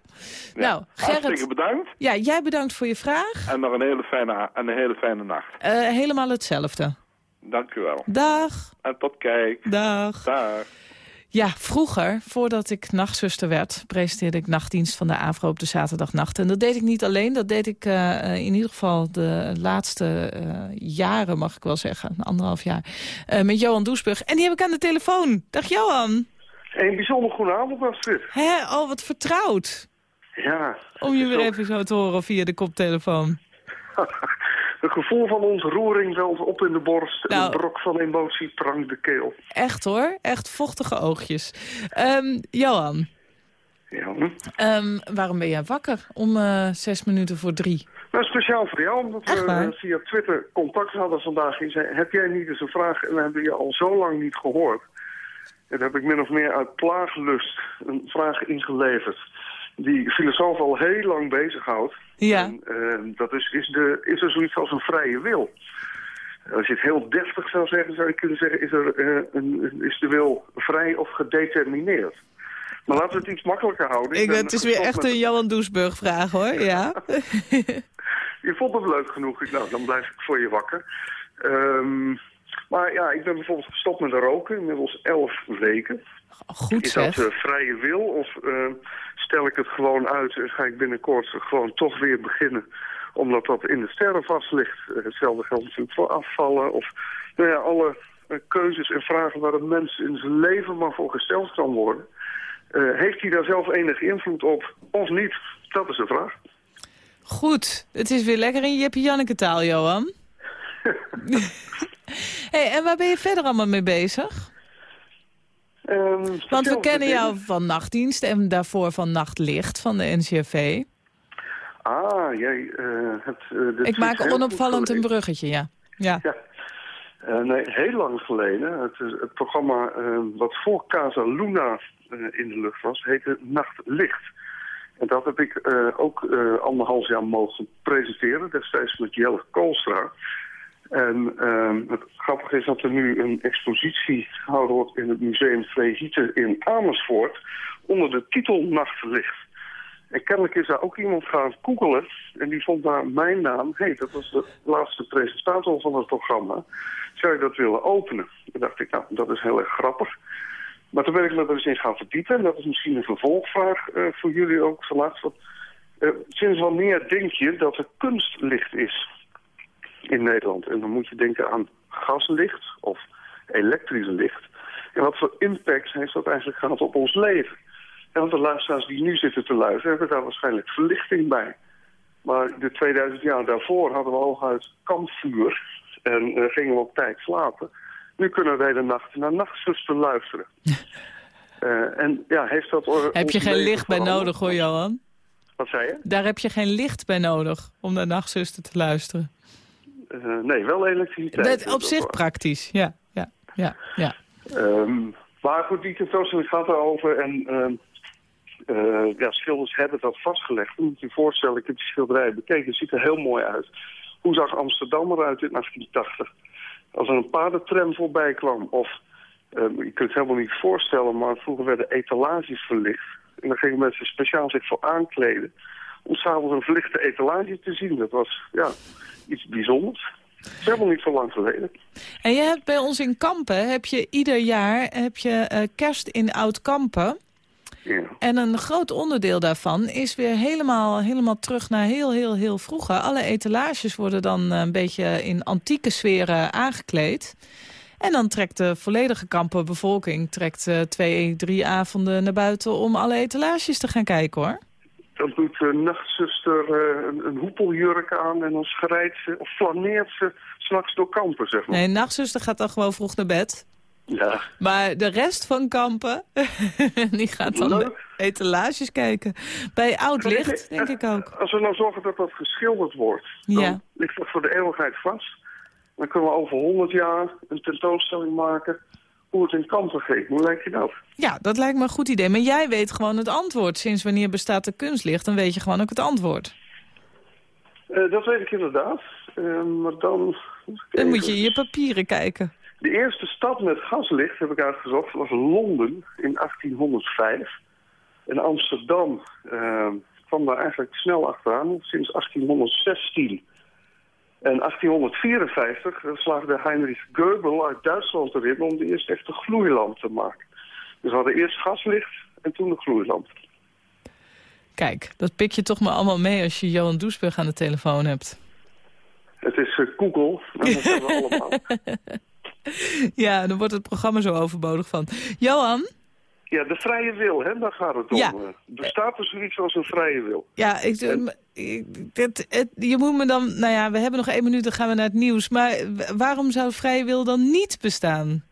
Nou, Gerrit. Hartstikke bedankt. Ja, jij bedankt voor je vraag. En nog een hele fijne, een hele fijne nacht. Uh, helemaal hetzelfde. Dank u wel. Dag. En tot kijk. Dag. Dag. Ja, vroeger, voordat ik nachtzuster werd, presenteerde ik nachtdienst van de AVRO op de zaterdagnacht. En dat deed ik niet alleen, dat deed ik uh, in ieder geval de laatste uh, jaren, mag ik wel zeggen, anderhalf jaar, uh, met Johan Doesburg. En die heb ik aan de telefoon. Dag Johan. Een bijzonder goede avond dit. Hé, al wat vertrouwd. Ja. Om je weer ook... even zo te horen via de koptelefoon. Een gevoel van ontroering welt op in de borst. Nou, en een brok van emotie prangt de keel. Echt hoor, echt vochtige oogjes. Um, Johan. Ja. Um, waarom ben jij wakker om uh, zes minuten voor drie? Nou, speciaal voor jou, omdat we waar? via Twitter contact hadden vandaag. En zei, heb jij niet eens een vraag en we hebben je al zo lang niet gehoord. En daar heb ik min of meer uit plaaglust een vraag ingeleverd die filosoof al heel lang bezighoudt. Ja. En, uh, dat is, is, de, is er zoiets als een vrije wil. Als je het heel deftig zou zeggen, zou je kunnen zeggen... is, er, uh, een, is de wil vrij of gedetermineerd. Maar laten we het iets makkelijker houden. Ik, het is weer echt een Johan Doesburg vraag, hoor. Ja. je vond het leuk genoeg. Nou, dan blijf ik voor je wakker. Um, maar ja, ik ben bijvoorbeeld gestopt met roken. Inmiddels elf weken. Goed, Is dat uh, vrije wil of uh, stel ik het gewoon uit en ga ik binnenkort gewoon toch weer beginnen? Omdat dat in de sterren vast ligt. Uh, hetzelfde geldt natuurlijk voor afvallen of nou ja, alle keuzes en vragen waar een mens in zijn leven maar voor gesteld kan worden. heeft hij daar zelf enige invloed op of niet? Dat is de vraag. Goed, het is weer lekker in je Janneke taal, Johan. hey, en waar ben je verder allemaal mee bezig? Um, Want we kennen jou van nachtdienst en daarvoor van nachtlicht van de NCRV. Ah, jij uh, hebt... Uh, Ik maak onopvallend een bruggetje, ja. Ja. ja. Uh, nee, heel lang geleden. Het, het programma wat voor Casa Luna in de lucht was, heette Nachtlicht. En dat heb ik ook anderhalf jaar mogen presenteren, destijds met Jelle Koolstra. En uh, het grappige is dat er nu een expositie gehouden wordt in het museum Vreehieten in Amersfoort onder de titel Nachtlicht. En kennelijk is daar ook iemand gaan googelen en die vond daar mijn naam. Hey, dat was de laatste presentator van het programma. Zou je dat willen openen? Toen dacht ik, nou, dat is heel erg grappig. Maar toen ben ik me er eens in gaan verdiepen. En dat is misschien een vervolgvraag uh, voor jullie ook vannacht. Uh, sinds wanneer denk je dat er kunstlicht is? In Nederland. En dan moet je denken aan gaslicht of elektrisch licht. En wat voor impact heeft dat eigenlijk gehad op ons leven? En want de luisteraars die nu zitten te luisteren hebben daar waarschijnlijk verlichting bij. Maar de 2000 jaar daarvoor hadden we hooguit kampvuur en eh, gingen we op tijd slapen. Nu kunnen we de hele nacht naar nachtzuster luisteren. Eh, en ja, heeft dat... Heb je geen licht bij nodig hoor, Johan. Wat zei je? Daar heb je geen licht bij nodig om naar Nachtzuster te luisteren. Eh, nee, wel elektriciteit. Dat, op zich praktisch, ja. ja, ja, ja. Ehm, maar goed, die tentoonstelling gaat erover en ehm, eh, ja, schilders hebben dat vastgelegd. Je moet je voorstellen, ik heb die schilderijen bekeken, het ziet er heel mooi uit. Hoe zag Amsterdam eruit in 1880? Als er een paardentram voorbij kwam, of ehm, je kunt het helemaal niet voorstellen, maar vroeger werden etalages verlicht. En dan gingen mensen speciaal zich voor aankleden om s'avonds een verlichte etalage te zien. Dat was ja, iets bijzonders. Dat is helemaal niet zo lang geleden. En je hebt bij ons in Kampen, heb je ieder jaar heb je, eh, kerst in Oud-Kampen. Ja. En een groot onderdeel daarvan is weer helemaal, helemaal terug naar heel, heel, heel vroeger. Alle etalages worden dan eh, een beetje in antieke sferen aangekleed. En dan trekt de volledige kampenbevolking trekt, eh, twee, drie avonden naar buiten om alle etalages te gaan kijken hoor. Dan doet de nachtzuster eh, een, een hoepeljurk aan en dan schrijdt ze of flaneert ze s'nachts door kampen, zeg maar. Nee, nachtzuster gaat dan gewoon vroeg naar bed. Ja, Maar de rest van kampen, die gaat dan de Leuk. etalages kijken. Bij Oud Licht, denk ik ook. als we nou zorgen dat dat geschilderd wordt, Ja. dan ligt dat voor de eeuwigheid vast. Dan kunnen we over 100 jaar een tentoonstelling maken hoe het in kampen ging. Hoe lijkt je dat? Ja, dat lijkt me een goed idee. Maar jij weet gewoon het antwoord. Sinds wanneer bestaat de kunstlicht, dan weet je gewoon ook het antwoord. Eh, dat weet ik inderdaad. Eh, maar dan... Dan moet je in je papieren kijken. De eerste stad met gaslicht, heb ik uitgezocht, was Londen in 1805. En Amsterdam eh, kwam daar eigenlijk snel achteraan, sinds 1816. En 1854 slaagde Heinrich Goebel uit Duitsland erin om de eerste echte gloeilamp te maken. Dus we hadden eerst gaslicht en toen de gloeilamp. Kijk, dat pik je toch maar allemaal mee als je Johan Doesburg aan de telefoon hebt. Het is eh, Google, dat hebben we allemaal. Ja, dan wordt het programma zo overbodig van. Johan? Ja, de vrije wil, hè, daar gaat het om. Ja. Eh, Bestaat er zoiets als een vrije wil? Ja, ik, ik- het, het, je moet me dan... Nou ja, we hebben nog één minuut, dan gaan we naar het nieuws. Maar waarom zou vrije wil dan niet bestaan?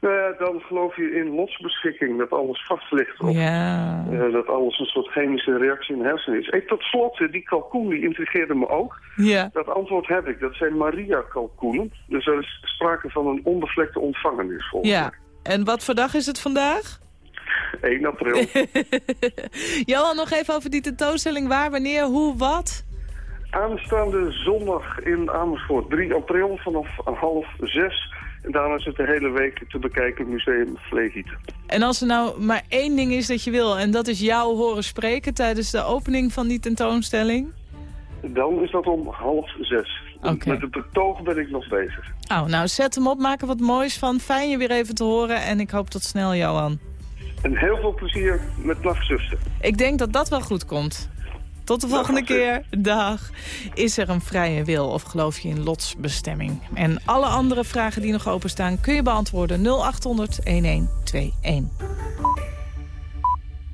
Nou ja, dan geloof je in lotsbeschikking, dat alles vast ligt. Of Ja. eh, dat alles een soort chemische reactie in de hersenen is. Hey, tot slot, eh, die kalkoen die intrigeerde me ook. Ja. Dat antwoord heb ik. Dat zijn Maria-kalkoenen. Dus er is sprake van een onbevlekte ontvangenis volgens Ja. En wat voor dag is het vandaag? mij. 1 april. Johan, nog even over die tentoonstelling. Waar, wanneer, hoe, wat? Aanstaande zondag in Amersfoort. 3 april vanaf half zes. En daarna is het de hele week te bekijken Museum Vleegiet. En als er nou maar één ding is dat je wil... en dat is jou horen spreken tijdens de opening van die tentoonstelling... Dan is dat om half zes. Oké. Met het betoog ben ik nog bezig. Oh, nou, zet hem op, maak er wat moois van. Fijn je weer even te horen en ik hoop tot snel, Johan. En heel veel plezier met Nachtzuster. Ik denk dat dat wel goed komt. Tot de volgende keer. Dag. Is er een vrije wil of geloof je in lotsbestemming? En alle andere vragen die nog openstaan kun je beantwoorden 0800 1121.